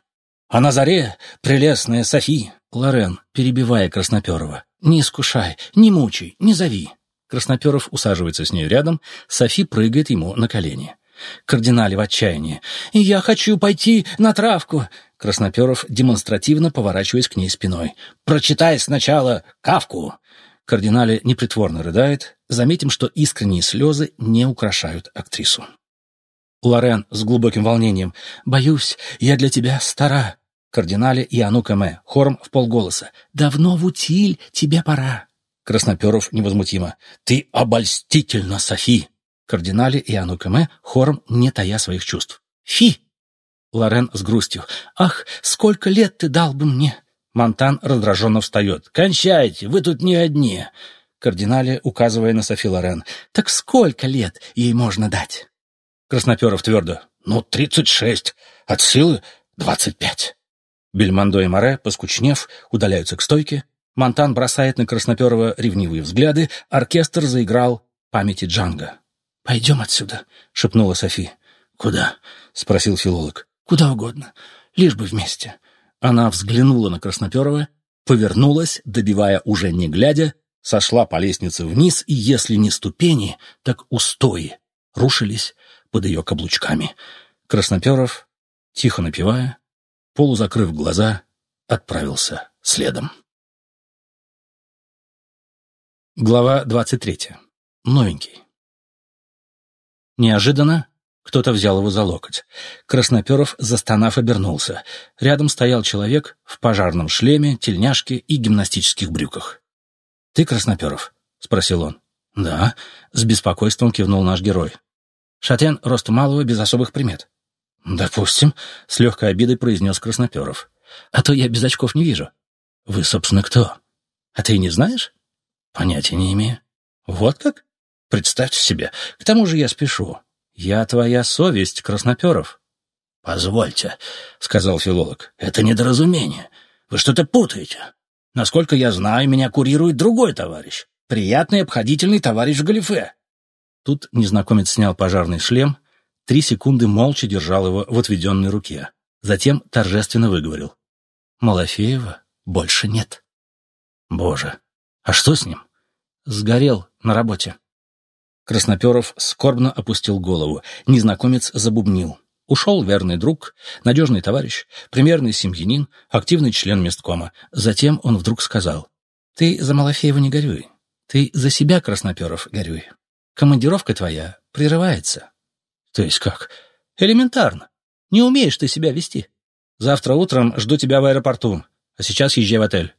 А на заре прелестная Софи, Лорен, перебивая Красноперова, не искушай, не мучай, не зови. Красноперов усаживается с ней рядом, Софи прыгает ему на колени. Кардинали в отчаянии. «Я хочу пойти на травку!» Красноперов, демонстративно поворачиваясь к ней спиной. «Прочитай сначала Кавку!» Кардинале непритворно рыдает. Заметим, что искренние слезы не украшают актрису. Лорен с глубоким волнением. «Боюсь, я для тебя стара». Кардинале и Анука Мэ. Хором в полголоса. «Давно в утиль, тебе пора». Красноперов невозмутимо. «Ты обольстительна, Софи!» Кардинале и Анну Кэме хором, не тая своих чувств. «Фи!» Лорен с грустью. «Ах, сколько лет ты дал бы мне!» Монтан раздраженно встает. «Кончайте, вы тут не одни!» Кардинале, указывая на Софи Лорен. «Так сколько лет ей можно дать?» Красноперов твердо. «Ну, тридцать шесть. От силы двадцать пять». Бельмондо и Море, поскучнев, удаляются к стойке. Монтан бросает на Красноперова ревнивые взгляды, оркестр заиграл памяти Джанга. «Пойдем отсюда», — шепнула Софи. «Куда?» — спросил филолог. «Куда угодно, лишь бы вместе». Она взглянула на Красноперова, повернулась, добивая уже не глядя, сошла по лестнице вниз, и если не ступени, так устои рушились под ее каблучками. Красноперов, тихо напевая, полузакрыв глаза, отправился следом. Глава 23. Новенький. Неожиданно кто-то взял его за локоть. Красноперов, застонав, обернулся. Рядом стоял человек в пожарном шлеме, тельняшке и гимнастических брюках. «Ты Красноперов?» — спросил он. «Да», — с беспокойством кивнул наш герой. «Шатен роста малого без особых примет». «Допустим», — с легкой обидой произнес Красноперов. «А то я без очков не вижу». «Вы, собственно, кто?» «А ты не знаешь?» Понятия не имею. Вот как? Представьте себе. К тому же я спешу. Я твоя совесть, Красноперов. Позвольте, сказал филолог. Это недоразумение. Вы что-то путаете. Насколько я знаю, меня курирует другой товарищ. Приятный, обходительный товарищ в галифе. Тут незнакомец снял пожарный шлем, три секунды молча держал его в отведенной руке. Затем торжественно выговорил. Малафеева больше нет. Боже, а что с ним? Сгорел на работе. Красноперов скорбно опустил голову. Незнакомец забубнил. Ушел верный друг, надежный товарищ, примерный семьянин, активный член месткома. Затем он вдруг сказал. «Ты за Малафеева не горюй. Ты за себя, Красноперов, горюй. Командировка твоя прерывается». «То есть как?» «Элементарно. Не умеешь ты себя вести. Завтра утром жду тебя в аэропорту, а сейчас езжай в отель.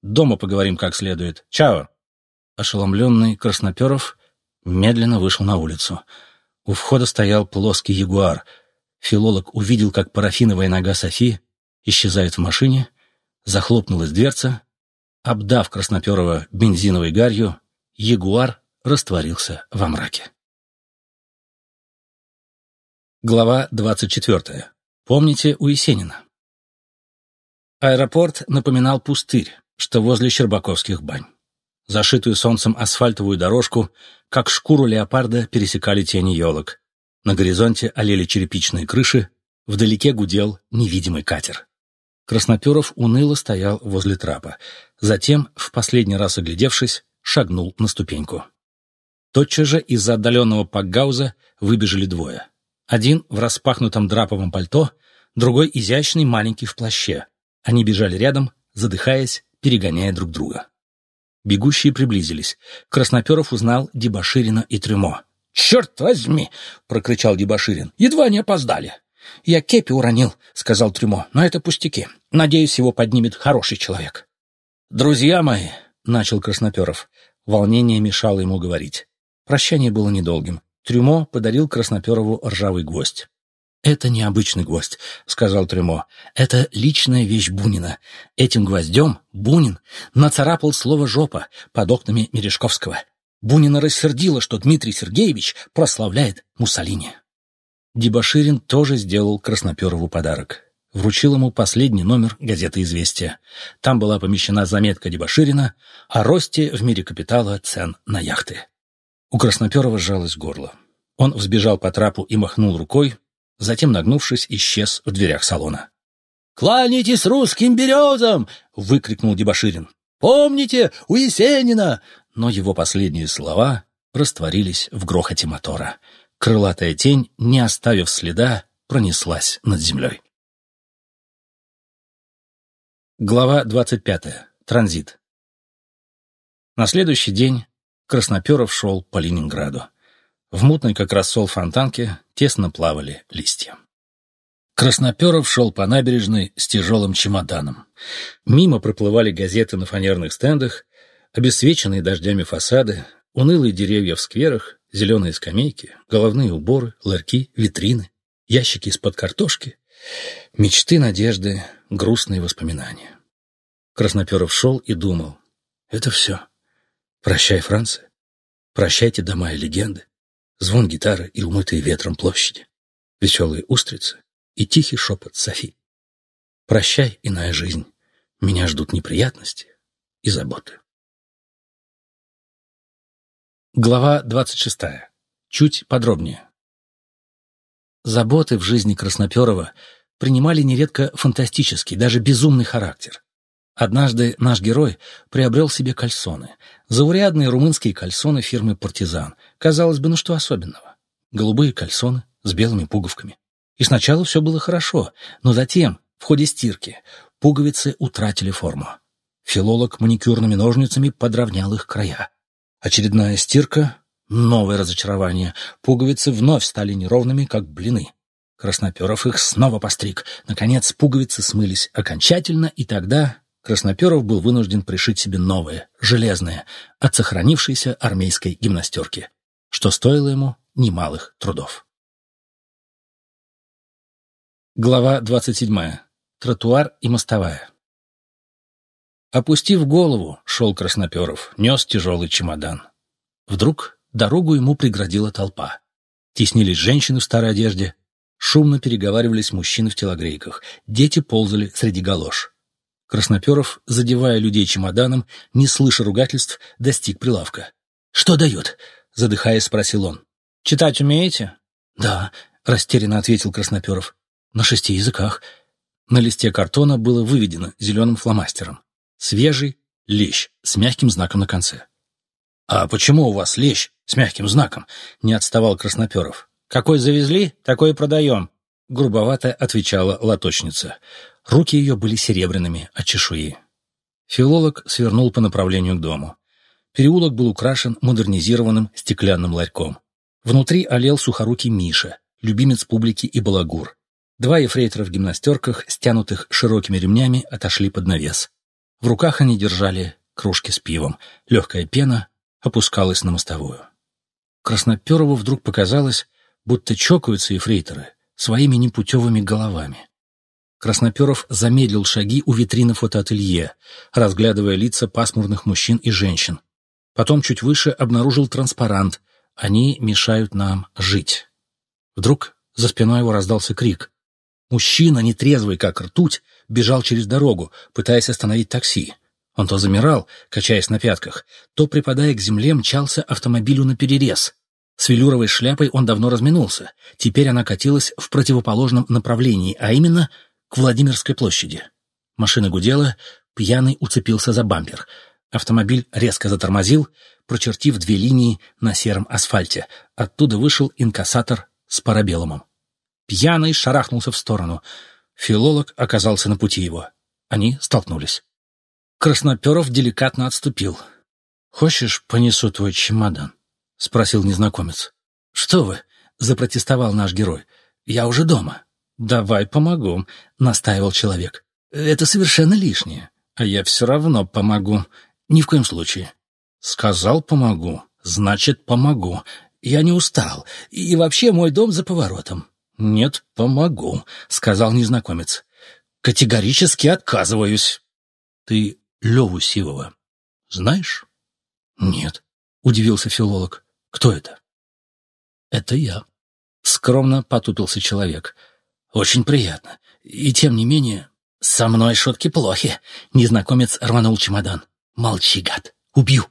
Дома поговорим как следует. Чао!» Ошеломленный Красноперов медленно вышел на улицу. У входа стоял плоский ягуар. Филолог увидел, как парафиновая нога Софи исчезает в машине, захлопнулась дверца. Обдав Красноперова бензиновой гарью, ягуар растворился во мраке. Глава двадцать четвертая. Помните у Есенина? Аэропорт напоминал пустырь что возле Щербаковских бань. Зашитую солнцем асфальтовую дорожку, как шкуру леопарда, пересекали тени елок. На горизонте олели черепичные крыши, вдалеке гудел невидимый катер. Красноперов уныло стоял возле трапа. Затем, в последний раз оглядевшись, шагнул на ступеньку. Тотчас же из-за отдаленного пакгауза выбежали двое. Один в распахнутом драповом пальто, другой изящный, маленький в плаще. Они бежали рядом, задыхаясь, перегоняя друг друга. Бегущие приблизились. Красноперов узнал Дебоширина и Трюмо. «Черт возьми!» — прокричал Дебоширин. «Едва не опоздали!» «Я кепи уронил», — сказал Трюмо, — «но это пустяки. Надеюсь, его поднимет хороший человек». «Друзья мои», — начал Красноперов. Волнение мешало ему говорить. Прощание было недолгим. Трюмо подарил Красноперову ржавый гвоздь. «Это не обычный гвоздь», — сказал Трюмо. «Это личная вещь Бунина. Этим гвоздем Бунин нацарапал слово «жопа» под окнами Мережковского. Бунина рассердило, что Дмитрий Сергеевич прославляет Муссолини». Дебоширин тоже сделал Красноперову подарок. Вручил ему последний номер газеты «Известия». Там была помещена заметка Дебоширина о росте в мире капитала цен на яхты. У Красноперова сжалось горло. Он взбежал по трапу и махнул рукой, затем, нагнувшись, исчез в дверях салона. «Кланяйтесь русским березам!» — выкрикнул Дебоширин. «Помните, у Есенина!» Но его последние слова растворились в грохоте мотора. Крылатая тень, не оставив следа, пронеслась над землей. Глава двадцать пятая. Транзит. На следующий день Красноперов шел по Ленинграду. В мутной, как рассол фонтанке, тесно плавали листья. Красноперов шел по набережной с тяжелым чемоданом. Мимо проплывали газеты на фанерных стендах, обесцвеченные дождями фасады, унылые деревья в скверах, зеленые скамейки, головные уборы, ларьки, витрины, ящики из-под картошки, мечты, надежды, грустные воспоминания. Красноперов шел и думал. Это все. Прощай, Франция. Прощайте дома и легенды звон гитары и умытые ветром площади, веселые устрицы и тихий шепот Софи. Прощай, иная жизнь, меня ждут неприятности и заботы. Глава двадцать шестая. Чуть подробнее. Заботы в жизни Красноперова принимали нередко фантастический, даже безумный характер. Однажды наш герой приобрел себе кальсоны. Заурядные румынские кальсоны фирмы «Партизан». Казалось бы, ну что особенного? Голубые кальсоны с белыми пуговками. И сначала все было хорошо, но затем, в ходе стирки, пуговицы утратили форму. Филолог маникюрными ножницами подровнял их края. Очередная стирка — новое разочарование. Пуговицы вновь стали неровными, как блины. Красноперов их снова постриг. Наконец, пуговицы смылись окончательно, и тогда Красноперов был вынужден пришить себе новое, железное, от сохранившейся армейской гимнастерки, что стоило ему немалых трудов. Глава 27. Тротуар и мостовая. Опустив голову, шел Красноперов, нес тяжелый чемодан. Вдруг дорогу ему преградила толпа. Теснились женщины в старой одежде, шумно переговаривались мужчины в телогрейках, дети ползали среди галош. Красноперов, задевая людей чемоданом, не слыша ругательств, достиг прилавка. «Что дает?» — задыхаясь, спросил он. «Читать умеете?» «Да», — растерянно ответил Красноперов. «На шести языках». На листе картона было выведено зеленым фломастером. «Свежий лещ» с мягким знаком на конце. «А почему у вас лещ с мягким знаком?» — не отставал Красноперов. «Какой завезли, такой и продаем», — грубовато отвечала лоточница. Руки ее были серебряными от чешуи. Филолог свернул по направлению к дому. Переулок был украшен модернизированным стеклянным ларьком. Внутри олел сухорукий Миша, любимец публики и балагур. Два ефрейтора в гимнастерках, стянутых широкими ремнями, отошли под навес. В руках они держали кружки с пивом. Легкая пена опускалась на мостовую. Красноперову вдруг показалось, будто чокаются ефрейторы своими непутевыми головами. Красноперов замедлил шаги у витрины фотоателье, разглядывая лица пасмурных мужчин и женщин. Потом чуть выше обнаружил транспарант «Они мешают нам жить». Вдруг за спиной его раздался крик. Мужчина, нетрезвый как ртуть, бежал через дорогу, пытаясь остановить такси. Он то замирал, качаясь на пятках, то, припадая к земле, мчался автомобилю на перерез. С велюровой шляпой он давно разминулся. Теперь она катилась в противоположном направлении, а именно к Владимирской площади. Машина гудела, пьяный уцепился за бампер. Автомобиль резко затормозил, прочертив две линии на сером асфальте. Оттуда вышел инкассатор с парабеллумом. Пьяный шарахнулся в сторону. Филолог оказался на пути его. Они столкнулись. Красноперов деликатно отступил. «Хочешь, понесу твой чемодан?» — спросил незнакомец. «Что вы?» — запротестовал наш герой. «Я уже дома». «Давай помогу», — настаивал человек. «Это совершенно лишнее. А я все равно помогу. Ни в коем случае». «Сказал помогу, значит помогу. Я не устал. И вообще мой дом за поворотом». «Нет, помогу», — сказал незнакомец. «Категорически отказываюсь». «Ты Леву Сивова знаешь?» «Нет», — удивился филолог. «Кто это?» «Это я», — скромно потупился человек. «Очень приятно. И тем не менее, со мной шутки плохи». Незнакомец рванул чемодан. «Молчи, гад. Убью».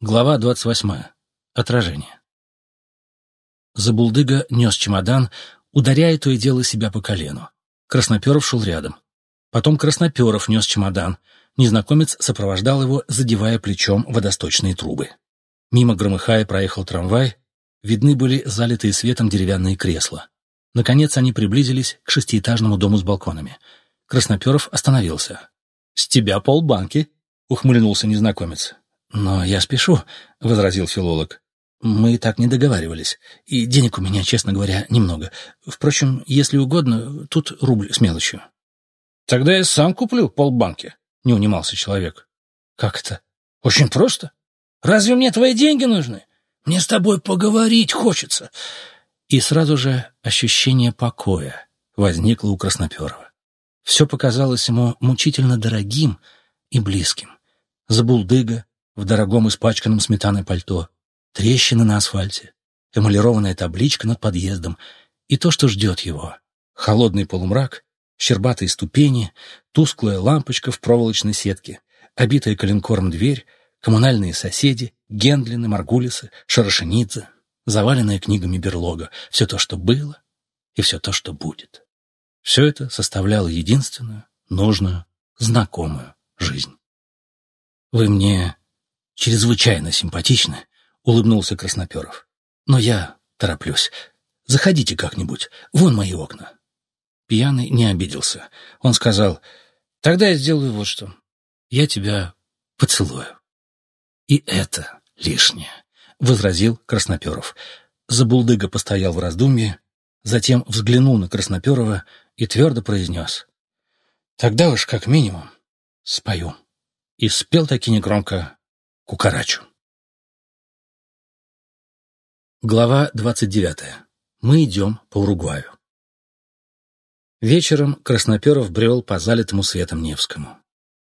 Глава двадцать восьмая. Отражение. Забулдыга нес чемодан, ударяя то и дело себя по колену. Красноперов шел рядом. Потом Красноперов нес чемодан. Незнакомец сопровождал его, задевая плечом водосточные трубы. Мимо громыхая проехал трамвай, видны были залитые светом деревянные кресла. Наконец они приблизились к шестиэтажному дому с балконами. Красноперов остановился. «С тебя полбанки», — ухмыльнулся незнакомец. «Но я спешу», — возразил филолог. «Мы так не договаривались, и денег у меня, честно говоря, немного. Впрочем, если угодно, тут рубль с мелочью». «Тогда я сам куплю полбанки», — не унимался человек. «Как это?» «Очень просто. Разве мне твои деньги нужны? Мне с тобой поговорить хочется». И сразу же ощущение покоя возникло у Красноперова. Все показалось ему мучительно дорогим и близким. Забулдыга в дорогом испачканном сметаной пальто, трещины на асфальте, эмалированная табличка над подъездом и то, что ждет его. Холодный полумрак, щербатые ступени, тусклая лампочка в проволочной сетке, обитая коленкором дверь, коммунальные соседи, Гендлины, Маргулисы, Шарашенидзе, заваленная книгами берлога, все то, что было, и все то, что будет. Все это составляло единственную, нужную, знакомую жизнь. «Вы мне чрезвычайно симпатичны», — улыбнулся Красноперов. «Но я тороплюсь. Заходите как-нибудь. Вон мои окна». Пьяный не обиделся. Он сказал, «Тогда я сделаю вот что. Я тебя поцелую». «И это лишнее», — возразил Красноперов. Забулдыга постоял в раздумье, затем взглянул на Красноперова и твердо произнес. «Тогда уж как минимум спою». И спел таки негромко «Кукарачу». Глава двадцать девятая. Мы идем по Уругваю. Вечером Красноперов брел по залитому светом Невскому.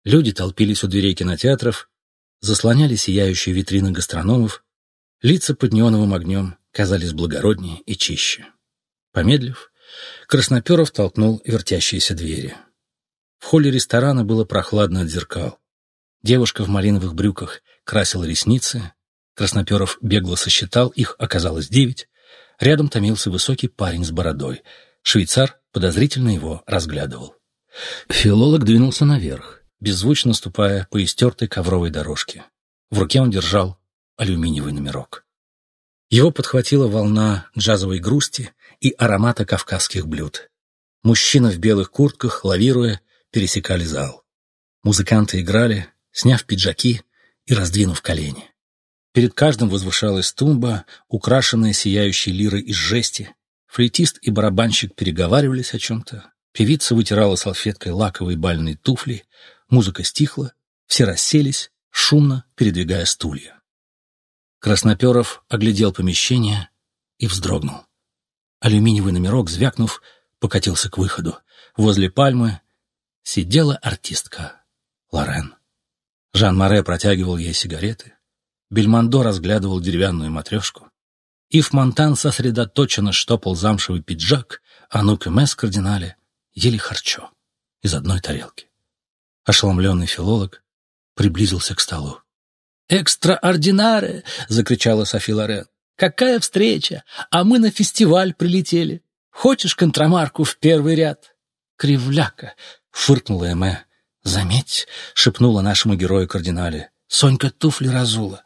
Люди толпились у дверей кинотеатров, заслоняли сияющие витрины гастрономов, лица под неоновым огнем казались благороднее и чище. Помедлив, Красноперов толкнул вертящиеся двери. В холле ресторана было прохладно от зеркал. Девушка в малиновых брюках красила ресницы, Красноперов бегло сосчитал, их оказалось девять. Рядом томился высокий парень с бородой. Швейцар подозрительно его разглядывал. Филолог двинулся наверх беззвучно ступая по истертой ковровой дорожке. В руке он держал алюминиевый номерок. Его подхватила волна джазовой грусти и аромата кавказских блюд. Мужчины в белых куртках, лавируя, пересекали зал. Музыканты играли, сняв пиджаки и раздвинув колени. Перед каждым возвышалась тумба, украшенная сияющей лирой из жести. Флейтист и барабанщик переговаривались о чем-то. Певица вытирала салфеткой лаковые бальные туфли, Музыка стихла, все расселись, шумно передвигая стулья. Красноперов оглядел помещение и вздрогнул. Алюминиевый номерок, звякнув, покатился к выходу. Возле пальмы сидела артистка Лорен. Жан Море протягивал ей сигареты. Бельмондо разглядывал деревянную матрешку. Ив Монтан сосредоточенно штопал замшевый пиджак, а Нук и Месс кардинале ели харчо из одной тарелки. Ошеломленный филолог приблизился к столу. «Экстраординаре!» — закричала Софи Лорен. «Какая встреча! А мы на фестиваль прилетели. Хочешь контрамарку в первый ряд?» «Кривляка!» — фыркнула Эме. «Заметь!» — шепнула нашему герою кардинале. «Сонька туфли разула.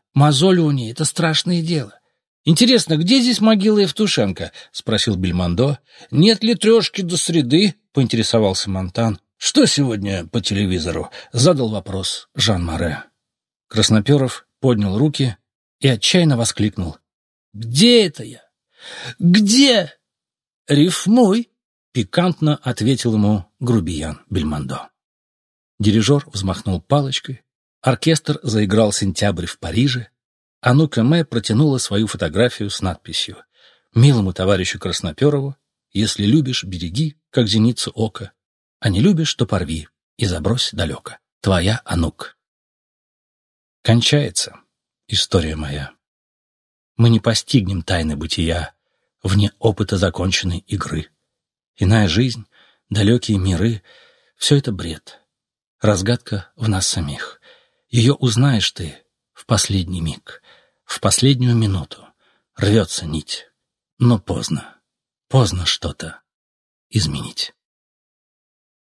Ней — это страшное дело. «Интересно, где здесь могила Евтушенко?» — спросил Бельмондо. «Нет ли трешки до среды?» — поинтересовался Монтан. «Что сегодня по телевизору?» — задал вопрос Жан Море. Красноперов поднял руки и отчаянно воскликнул. «Где это я? Где?» «Рифмуй!» — пикантно ответил ему грубиян Бельмондо. Дирижер взмахнул палочкой, оркестр заиграл «Сентябрь в Париже», а Нука Мэ протянула свою фотографию с надписью «Милому товарищу Красноперову, если любишь, береги, как зеницу ока, а не любишь, то порви и забрось далеко. Твоя Анук». Кончается история моя. Мы не постигнем тайны бытия вне опыта законченной игры. Иная жизнь, далекие миры — все это бред. Разгадка в нас самих. Ее узнаешь ты в последний миг, в последнюю минуту. Рвется нить, но поздно, поздно что-то изменить.